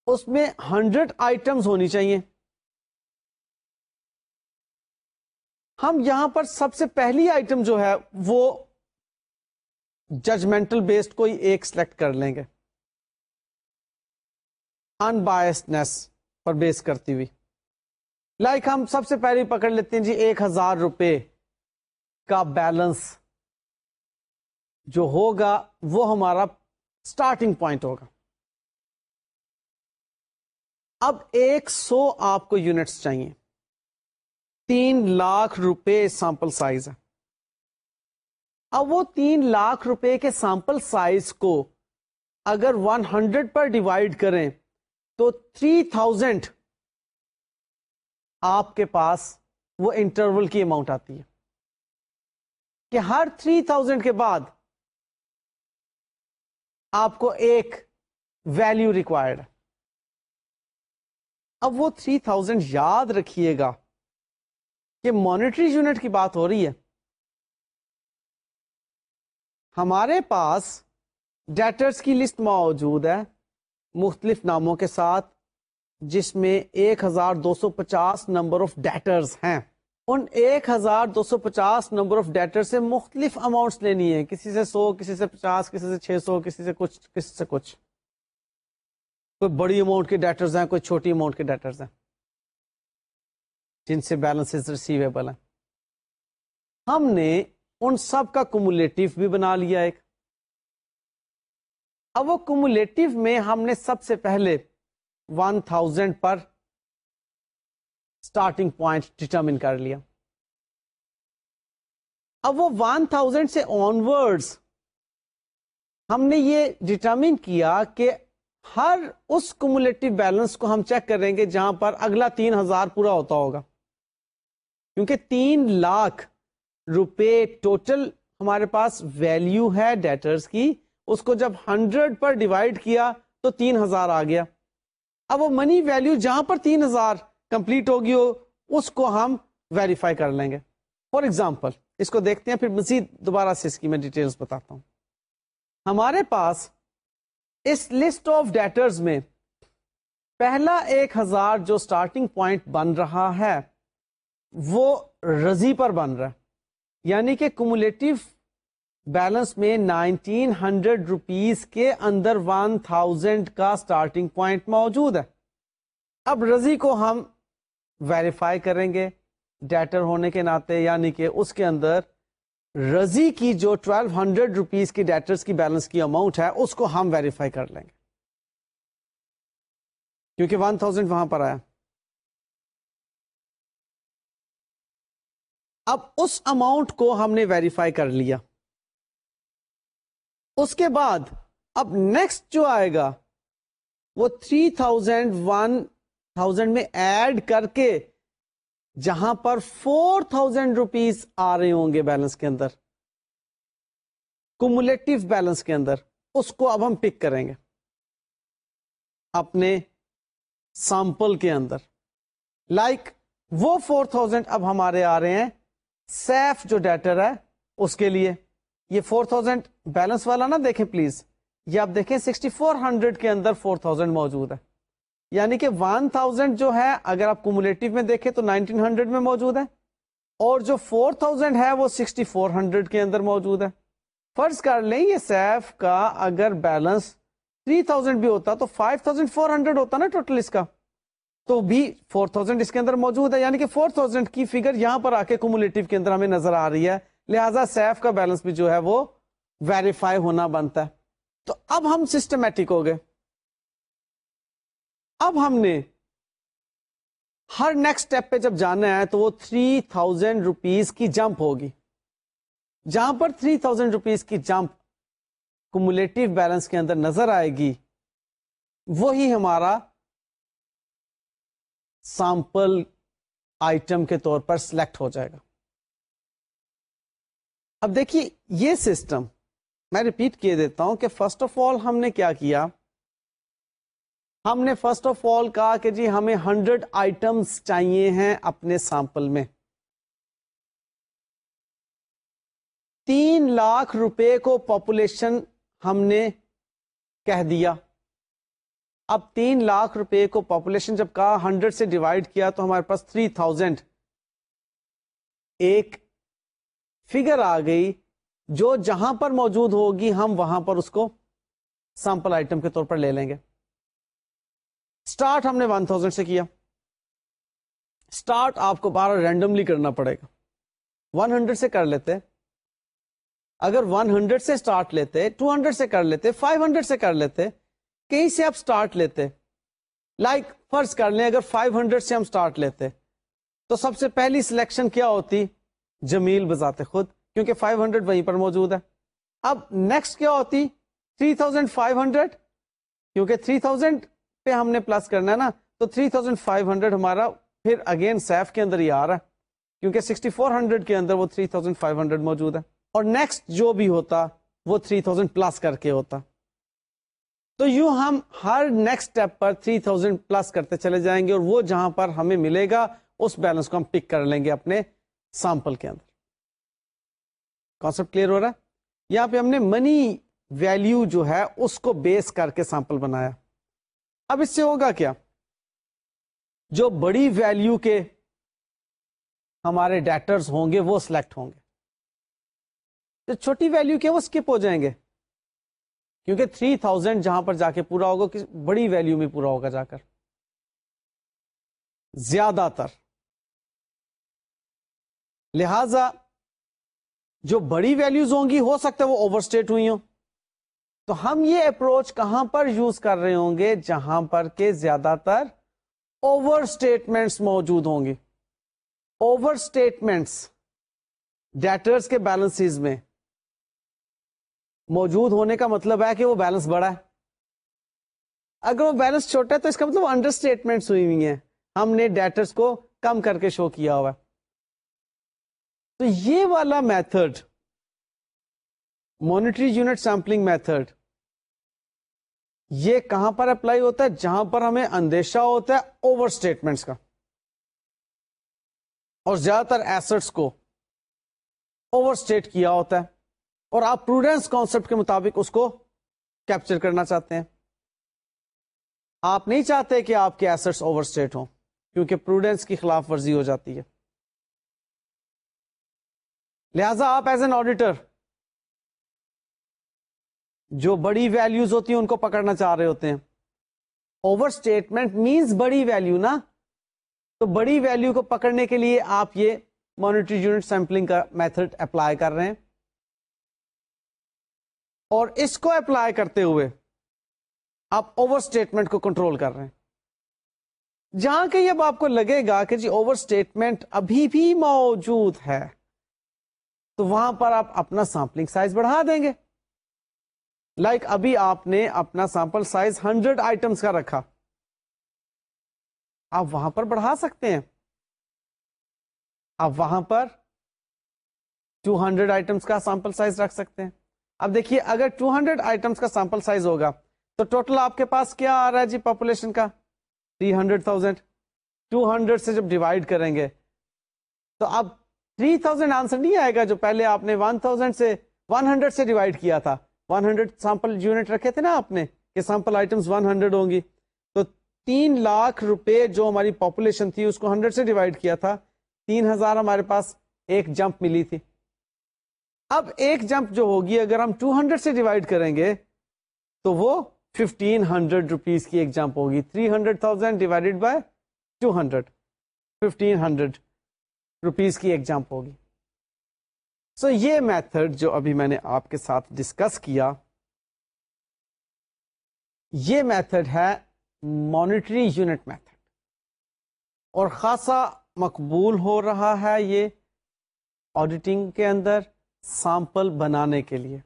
اس میں ہنڈریڈ آئٹمس ہونی چاہیے۔ ہم یہاں پر سب سے پہلی آئٹم جو ہے، وہ ججمنٹل بیسڈ کوئی ایک سلیکٹ کر لیں گے۔ ان بایسنس پر بیس کرتی ہوئی۔ لائک like ہم سب سے پہلے پکڑ لیتے ہیں جی ایک ہزار روپے کا بیلنس جو ہوگا، وہ ہمارا اسٹارٹنگ پوائنٹ ہوگا۔ اب ایک سو آپ کو یونٹس چاہیے۔ تین لاکھ روپے سیمپل سائز ہے۔ اب وہ تین لاکھ روپے کے سیمپل سائز کو اگر ون ہنڈریڈ پر ڈیوائڈ کریں تو تھری تھاؤزینڈ آپ کے پاس وہ انٹرول کی اماؤنٹ آتی ہے کہ ہر تھری تھاؤزینڈ کے بعد آپ کو ایک ویلو ریکوائرڈ اب وہ تھری تھاؤزینڈ یاد رکھیے گا کہ مانیٹری یونٹ کی بات ہو رہی ہے۔ ہمارے پاس ڈیٹرز کی لسٹ موجود ہے، مختلف ناموں کے ساتھ، جس میں ایک ہزار دو سو پچاس نمبر آف ڈیٹرز ہیں۔ ان ایک ہزار دو سو پچاس نمبر آف ڈیٹر سے مختلف اماؤنٹس لینی ہے کسی سے سو، کسی سے پچاس، کسی سے چھ سو، کسی سے کچھ، کسی سے کچھ۔ کوئی بڑی اماؤنٹ کے ڈیٹرز ہیں، کوئی چھوٹی اماؤنٹ کے ڈیٹرز ہیں۔ جن سے بیلنس ریسیویبل ہیں۔ ہم نے ان سب کا کمولیٹو بھی بنا لیا ایک۔ اب وہ کمولیٹو میں ہم نے سب سے پہلے ون تھاؤزینڈ پر اسٹارٹنگ پوائنٹ ڈٹرمن کر لیا۔ اب وہ ون تھاؤزینڈ سے آنورڈس ہم نے یہ ڈٹرمن کیا کہ ہر اس کمولیٹو بیلنس کو ہم چیک کریں گے جہاں پر اگلا تین ہزار پورا ہوتا ہوگا۔ کیونکہ تین لاکھ روپے ٹوٹل ہمارے پاس ویلو ہے ڈیٹرز کی، اس کو جب ہنڈریڈ پر ڈیوائڈ کیا تو تین ہزار آ گیا۔ اب وہ منی ویلو جہاں پر تین ہزار کمپلیٹ ہوگی ہو اس کو ہم ویریفائی کر لیں گے۔ فار ایگزامپل اس کو دیکھتے ہیں، پھر مزید دوبارہ سے اس کی میں ڈیٹیلز بتاتا ہوں۔ ہمارے پاس اس لسٹ آف ڈیٹرز میں پہلا ایک ہزار جو اسٹارٹنگ پوائنٹ بن رہا ہے، وہ رضی پر بن رہا ہے۔ یعنی کہ کمولیٹو بیلنس میں نائنٹین ہنڈریڈ روپیز کے اندر ون تھاؤزینڈ کا اسٹارٹنگ پوائنٹ موجود ہے۔ اب رضی کو ہم ویریفائی کریں گے ڈیٹر ہونے کے ناطے یعنی کہ اس کے اندر رضی کی جو ٹویلو ہنڈریڈ روپیز کی ڈیٹرز کی بیلنس کی اماؤنٹ ہے، اس کو ہم ویریفائی کر لیں گے۔ کیونکہ ون تھاؤزینڈ وہاں پر آیا۔ اب اس اماؤنٹ کو ہم نے ویریفائی کر لیا۔ اس کے بعد اب نیکسٹ جو آئے گا، وہ تھری تھاؤزینڈ ون تھاؤزینڈ میں ایڈ کر کے جہاں پر فور تھاؤزینڈ روپیز آ رہے ہوں گے بیلنس کے اندر۔ کمولیٹو بیلنس کے اندر اس کو اب ہم پک کریں گے۔ اپنے سیمپل کے اندر۔ لائک like وہ فور تھاؤزینڈ اب ہمارے آ رہے ہیں۔ سیف جو ڈیٹر ہے، اس کے لیے یہ فور تھاؤزینڈ بیلنس والا نا دیکھیں پلیز یہ آپ دیکھیں سکسٹی فور ہنڈریڈ کے اندر فور تھاؤزینڈ موجود ہے۔ یعنی کہ ون تھاؤزینڈ جو ہے، اگر آپ کومولیٹو میں دیکھیں تو نائنٹین ہنڈریڈ میں موجود ہے۔ اور جو فور تھاؤزینڈ ہے، وہ سکسٹی فور ہنڈریڈ کے اندر موجود ہے۔ فرض کر لیں یہ سیف کا اگر بیلنس تھری تھاؤزینڈ بھی ہوتا تو فائیو تھاؤزینڈ فور ہنڈریڈ ہوتا نا ٹوٹل اس کا۔ تو بھی فور تھاؤزینڈ اس کے اندر موجود ہے یعنی کہ فور تھاؤزینڈ کی فگر یہاں پر آ کے کومولیٹو کے اندر ہمیں نظر آ رہی ہے۔ لہذا سیف کا بیلنس بھی جو ہے وہ ویریفائی ہونا بنتا ہے۔ تو اب ہم سسٹمیٹک ہو گئے۔ اب ہم نے ہر نیکسٹ اسٹیپ پہ جب جانا ہے تو وہ تھری تھاؤزینڈ روپیز کی جمپ ہوگی۔ جہاں پر تھری تھاؤزینڈ روپیز کی جمپ کومولیٹو بیلنس کے اندر نظر آئے گی، وہی ہمارا سیمپل آئٹم کے طور پر سلیکٹ ہو جائے گا۔ اب دیکھیے یہ سسٹم، میں ریپیٹ کیے دیتا ہوں کہ فرسٹ آف آل ہم نے کیا کیا؟ ہم نے فرسٹ آف آل کہا کہ جی ہمیں ہنڈریڈ آئٹمس چاہیے ہیں اپنے سیمپل میں۔ تین لاکھ روپے کو پاپولیشن ہم نے کہہ دیا۔ اب تین لاکھ روپے کو پاپولیشن جب کہا ہنڈریڈ سے ڈیوائڈ کیا تو ہمارے پاس تھری تھاؤزینڈ ایک فگر آ گئی جو جہاں پر موجود ہوگی ہم وہاں پر اس کو سیمپل آئٹم کے طور پر لے لیں گے۔ اسٹارٹ ہم نے ون تھاؤزینڈ سے کیا۔ اسٹارٹ آپ کو بارہ رینڈملی کرنا پڑے گا۔ ون ہنڈریڈ سے کر لیتے۔ اگر ون ہنڈریڈ سے اسٹارٹ لیتے ٹو ہنڈریڈ سے کر لیتے فائیو ہنڈریڈ سے کر لیتے کہیں سے آپ اسٹارٹ لیتے لائک like, فرض کر لیں اگر 500 سے ہم اسٹارٹ لیتے تو سب سے پہلی سلیکشن کیا ہوتی؟ جمیل بذات خود کیونکہ 500 وہیں پر موجود ہے۔ اب نیکسٹ کیا ہوتی؟ 3500 کیونکہ 3000 پہ ہم نے پلس کرنا ہے نا تو 3500 ہمارا پھر اگین سیف کے اندر ہی آ رہا ہے کیونکہ 6400 کے اندر وہ 3500 موجود ہے۔ اور نیکسٹ جو بھی ہوتا وہ 3000 پلس کر کے ہوتا۔ تو یوں ہم ہر نیکسٹ اسٹیپ پر 3000 پلس کرتے چلے جائیں گے اور وہ جہاں پر ہمیں ملے گا، اس بیلنس کو ہم پک کر لیں گے اپنے سیمپل کے اندر۔ کانسپٹ کلیئر ہو رہا ہے؟ یہاں پہ ہم نے منی ویلو جو ہے، اس کو بیس کر کے سیمپل بنایا۔ اب اس سے ہوگا کیا؟ جو بڑی ویلیو کے ہمارے ڈیٹرز ہوں گے، وہ سلیکٹ ہوں گے۔ جو چھوٹی ویلیو کے وہ اسکپ ہو جائیں گے۔ کیونکہ تھری تھاؤزینڈ جہاں پر جا کے پورا ہوگا بڑی ویلیو میں پورا ہوگا جا کر۔ زیادہ تر۔ لہذا جو بڑی ویلیوز ہوں گی، ہو سکتا ہے وہ اوور اسٹیٹ ہوئی ہوں۔ تو ہم یہ اپروچ کہاں پر یوز کر رہے ہوں گے؟ جہاں پر کہ زیادہ تر اوور اسٹیٹمنٹس موجود ہوں گے اوور اسٹیٹمنٹس ڈیٹرس کے بیلنس میں۔ موجود ہونے کا مطلب ہے کہ وہ بیلنس بڑا ہے۔ اگر وہ بیلنس چھوٹا ہے تو اس کا مطلب انڈر اسٹیٹمنٹ ہوئی ہوئی ہیں۔ ہم نے ڈیٹرس کو کم کر کے شو کیا ہوا تو یہ والا method monetary unit sampling method یہ کہاں پر اپلائی ہوتا ہے؟ جہاں پر ہمیں اندیشہ ہوتا ہے اوور اسٹیٹمنٹس کا۔ اور زیادہ تر ایسٹس کو اوور اسٹیٹ کیا ہوتا ہے۔ اور آپ پروڈینس کانسپٹ کے مطابق اس کو کیپچر کرنا چاہتے ہیں۔ آپ نہیں چاہتے کہ آپ کے ایسٹس اوور اسٹیٹ ہوں، کیونکہ پروڈینس کی خلاف ورزی ہو جاتی ہے۔ لہذا آپ ایز این آڈیٹر جو بڑی ویلوز ہوتی ہیں ان کو پکڑنا چاہ رہے ہوتے ہیں۔ اوور اسٹیٹمنٹ مینس بڑی ویلو نا؟ تو بڑی ویلو کو پکڑنے کے لیے آپ یہ مانیٹری یونٹ سیمپلنگ کا میتھڈ اپلائی کر رہے ہیں۔ اور اس کو اپلائی کرتے ہوئے آپ اوور اسٹیٹمنٹ کو کنٹرول کر رہے ہیں۔ جہاں کہ اب آپ کو لگے گا کہ جی اوور اسٹیٹمنٹ ابھی بھی موجود ہے، تو وہاں پر آپ اپنا سیمپلنگ سائز بڑھا دیں گے۔ لائک like ابھی آپ نے اپنا سیمپل سائز ہنڈریڈ آئٹمس کا رکھا۔ آپ وہاں پر بڑھا سکتے ہیں۔ آپ وہاں پر ٹو ہنڈریڈ آئٹمس کا سیمپل سائز رکھ سکتے ہیں۔ اب دیکھیے، اگر ٹو ہنڈریڈ آئٹمس کا سیمپل سائز ہوگا، تو ٹوٹل آپ کے پاس کیا آ رہا ہے جی پاپولیشن کا؟ Three hundred thousand two hundred سے جب ڈیوائڈ کریں گے، تو اب تھری تھاؤزینڈ آنسر نہیں آئے گا جو پہلے آپ نے ون تھاؤزینڈ سے ون ہنڈریڈ سے ڈیوائڈ کیا تھا۔ ون ہنڈریڈ سیمپل یونٹ رکھے تھے نا آپ نے کہ سیمپل آئٹمس ون ہنڈریڈ ہوں گی۔ تو تین لاکھ روپے جو ہماری پاپولیشن تھی، اس کو ہنڈریڈ سے ڈیوائڈ کیا تھا۔ تین ہزار ہمارے پاس ایک جمپ ملی تھی۔ اب ایک جمپ جو ہوگی اگر ہم ٹو ہنڈریڈ سے ڈیوائڈ کریں گے تو وہ ففٹین ہنڈریڈ روپیز کی ایک جمپ ہوگی۔ Three hundred thousand divided by two hundred fifteen hundred rupees کی ایک جمپ ہوگی۔ سو so, یہ میتھڈ جو ابھی میں نے آپ کے ساتھ ڈسکس کیا یہ میتھڈ ہے مانیٹری یونٹ میتھڈ اور خاصا مقبول ہو رہا ہے یہ آڈیٹنگ کے اندر۔ سامپل بنانے کے لیے۔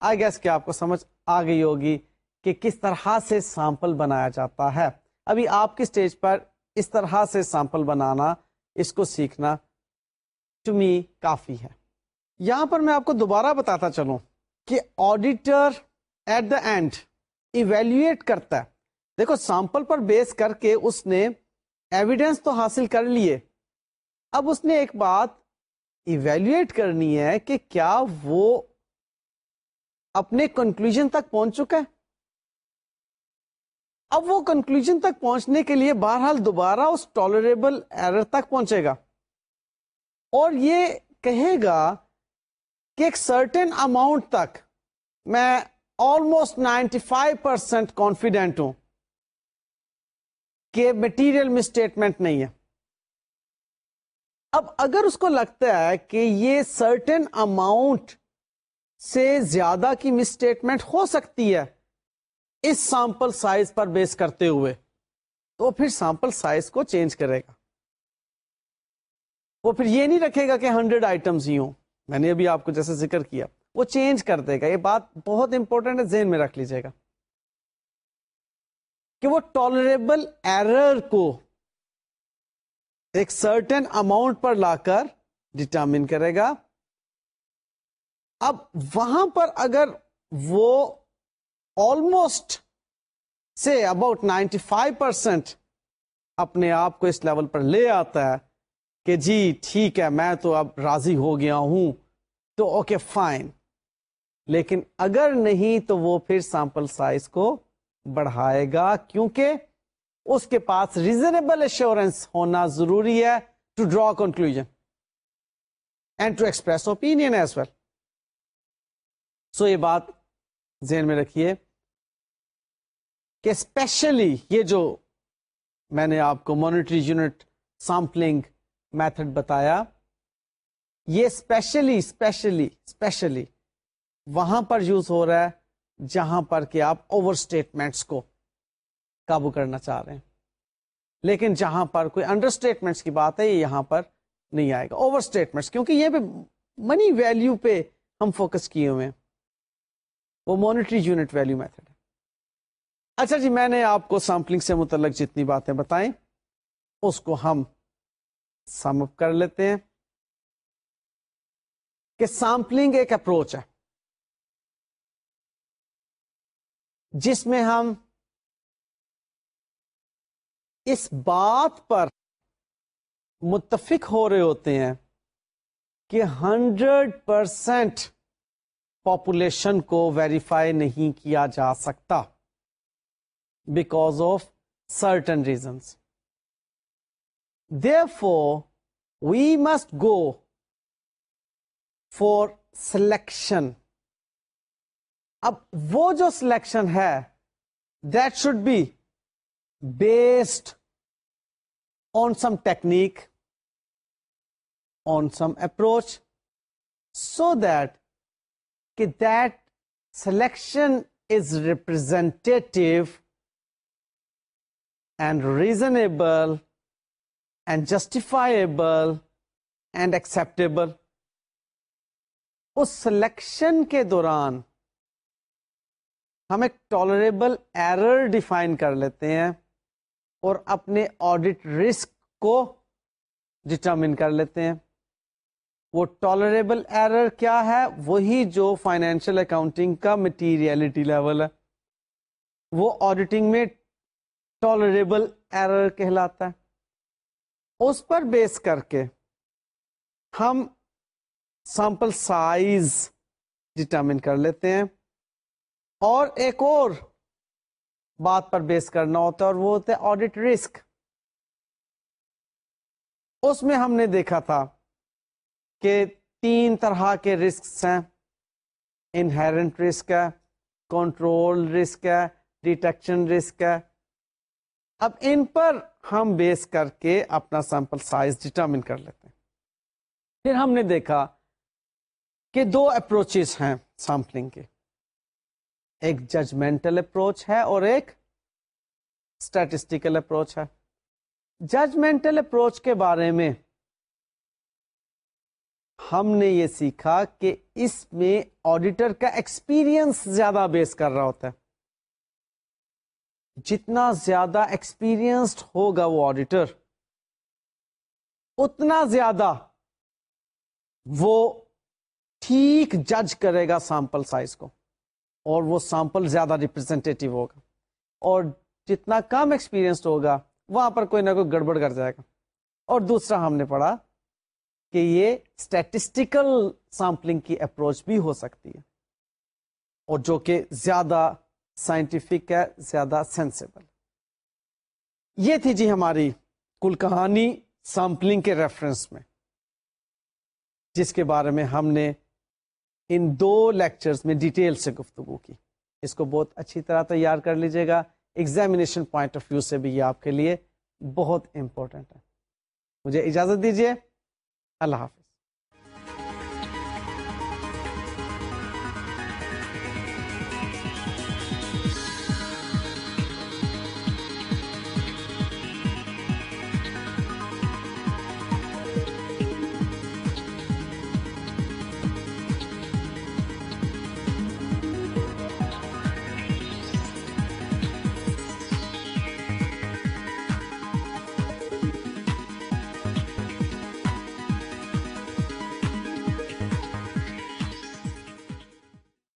آئی گیس کہ آپ کو سمجھ آ گئی ہوگی کہ کس طرح سے سامپل بنایا جاتا ہے۔ ابھی آپ کی اسٹیج پر اس طرح سے سامپل بنانا، اس کو سیکھنا ٹو می کافی ہے۔ یہاں پر میں آپ کو دوبارہ بتاتا چلوں کہ auditor at the end evaluate کرتا ہے۔ دیکھو سیمپل پر بیس کر کے اس نے ایویڈینس تو حاصل کر لیے۔ اب اس نے ایک بات ایویلویٹ کرنی ہے کہ کیا وہ اپنے کنکلوژ تک پہنچ چکا ہے۔ اب وہ کنکلوژ تک پہنچنے کے لیے بہرحال دوبارہ اس ٹالریبل ایرر تک پہنچے گا۔ اور یہ کہے گا کہ ایک سرٹن اماؤنٹ تک میں almost ninety five percent confident ہوں کہ مٹیریل مسٹیٹمنٹ نہیں ہے۔ اب اگر اس کو لگتا ہے کہ یہ سرٹن اماؤنٹ سے زیادہ کی مسٹیٹمنٹ ہو سکتی ہے، اس سیمپل سائز پر بیس کرتے ہوئے، تو پھر سیمپل سائز کو چینج کرے گا۔ وہ پھر یہ نہیں رکھے گا کہ ہنڈریڈ آئٹمس ہی ہوں۔ میں نے ابھی آپ کو جیسے ذکر کیا، وہ چینج کر دے گا۔ یہ بات بہت امپورٹنٹ ہے، ذہن میں رکھ لیجیے گا۔ کہ وہ ٹالریبل ایرر کو ایک سرٹن اماؤنٹ پر لا کر ڈٹرمن کرے گا۔ اب وہاں پر اگر وہ آلموسٹ سے اباؤٹ نائنٹی فائیو پرسینٹ اپنے آپ کو اس لیول پر لے آتا ہے کہ جی ٹھیک ہے، میں تو اب راضی ہو گیا ہوں، تو اوکے فائن لیکن اگر نہیں تو وہ پھر سیمپل سائز کو بڑھائے گا کیونکہ اس کے پاس ریزنیبل ایشورینس ہونا ضروری ہے to draw conclusion and to express opinion as well so یہ بات ذہن میں رکھیے کہ اسپیشلی یہ جو میں نے آپ کو مانیٹری یونٹ سامپلنگ میتھڈ بتایا، یہ اسپیشلی اسپیشلی اسپیشلی وہاں پر یوز ہو رہا ہے جہاں پر کہ آپ اوور اسٹیٹمنٹس کو قابو کرنا چاہ رہے ہیں۔ لیکن جہاں پر کوئی انڈر اسٹیٹمنٹس کی بات ہے، یہ یہاں پر نہیں آئے گا۔ اوور اسٹیٹمنٹس کیونکہ یہ منی ویلو پہ ہم فوکس کیے ہوئے ہیں۔ وہ مانیٹری یونٹ ویلو میتھڈ ہے۔ اچھا جی میں نے آپ کو سیمپلنگ سے متعلق جتنی باتیں بتائیں، اس کو ہم سم اپ کر لیتے ہیں۔ کہ سیمپلنگ ایک اپروچ ہے۔ جس میں ہم اس بات پر متفق ہو رہے ہوتے ہیں کہ ہنڈریڈ پرسینٹ پاپولیشن کو ویریفائی نہیں کیا جا سکتا because of certain reasons therefore we must go for selection اب وہ جو سلیکشن ہے that should be based on some technique on some approach so that کہ that selection is representative and reasonable and justifiable and acceptable us selection کے دوران ہم ایک tolerable error define کر لیتے ہیں۔ اور اپنے آڈٹ رسک کو ڈٹرمن کر لیتے ہیں۔ وہ ٹالریبل ایرر کیا ہے؟ وہی جو فائنینشیل اکاؤنٹنگ کا مٹیریلٹی لیول ہے۔ وہ آڈیٹنگ میں ٹالریبل ایرر کہلاتا ہے۔ اس پر بیس کر کے ہم سیمپل سائز ڈٹرمن کر لیتے ہیں۔ اور ایک اور بات پر بیس کرنا ہوتا ہے اور وہ ہوتا ہے آڈٹ رسک اس میں ہم نے دیکھا تھا کہ تین طرح کے رسک ہیں. انہرنٹ رسک ہے کنٹرول رسک ہے ڈیٹیکشن رسک ہے. اب ان پر ہم بیس کر کے اپنا سیمپل سائز ڈٹرمن کر لیتے ہیں. پھر ہم نے دیکھا کہ دو اپروچز ہیں سیمپلنگ کے. ایک ججمنٹل اپروچ ہے اور ایک اسٹیٹسٹیکل اپروچ ہے۔ ججمنٹل اپروچ کے بارے میں ہم نے یہ سیکھا کہ اس میں آڈیٹر کا ایکسپیرئنس زیادہ بیس کر رہا ہوتا ہے۔ جتنا زیادہ ایکسپیرئنسڈ ہوگا وہ آڈیٹر اتنا زیادہ وہ ٹھیک جج کرے گا سیمپل سائز کو۔ اور وہ سیمپل زیادہ ریپرزینٹیو ہوگا۔ اور جتنا کم ایکسپیرئنس ہوگا، وہاں پر کوئی نہ کوئی گڑبڑ کر جائے گا۔ اور دوسرا ہم نے پڑھا کہ یہ اسٹیٹسٹیکل سیمپلنگ کی اپروچ بھی ہو سکتی ہے۔ اور جو کہ زیادہ سائنٹیفک ہے، زیادہ سینسیبل یہ تھی جی ہماری کل کہانی سیمپلنگ کے ریفرنس میں، جس کے بارے میں ہم نے ان دو لیکچرز میں ڈیٹیل سے گفتگو کی۔ اس کو بہت اچھی طرح تیار کر لیجیے گا۔ ایگزامینیشن پوائنٹ آف ویو سے بھی یہ آپ کے لیے بہت امپورٹنٹ ہے۔ مجھے اجازت دیجیے۔ اللہ حافظ۔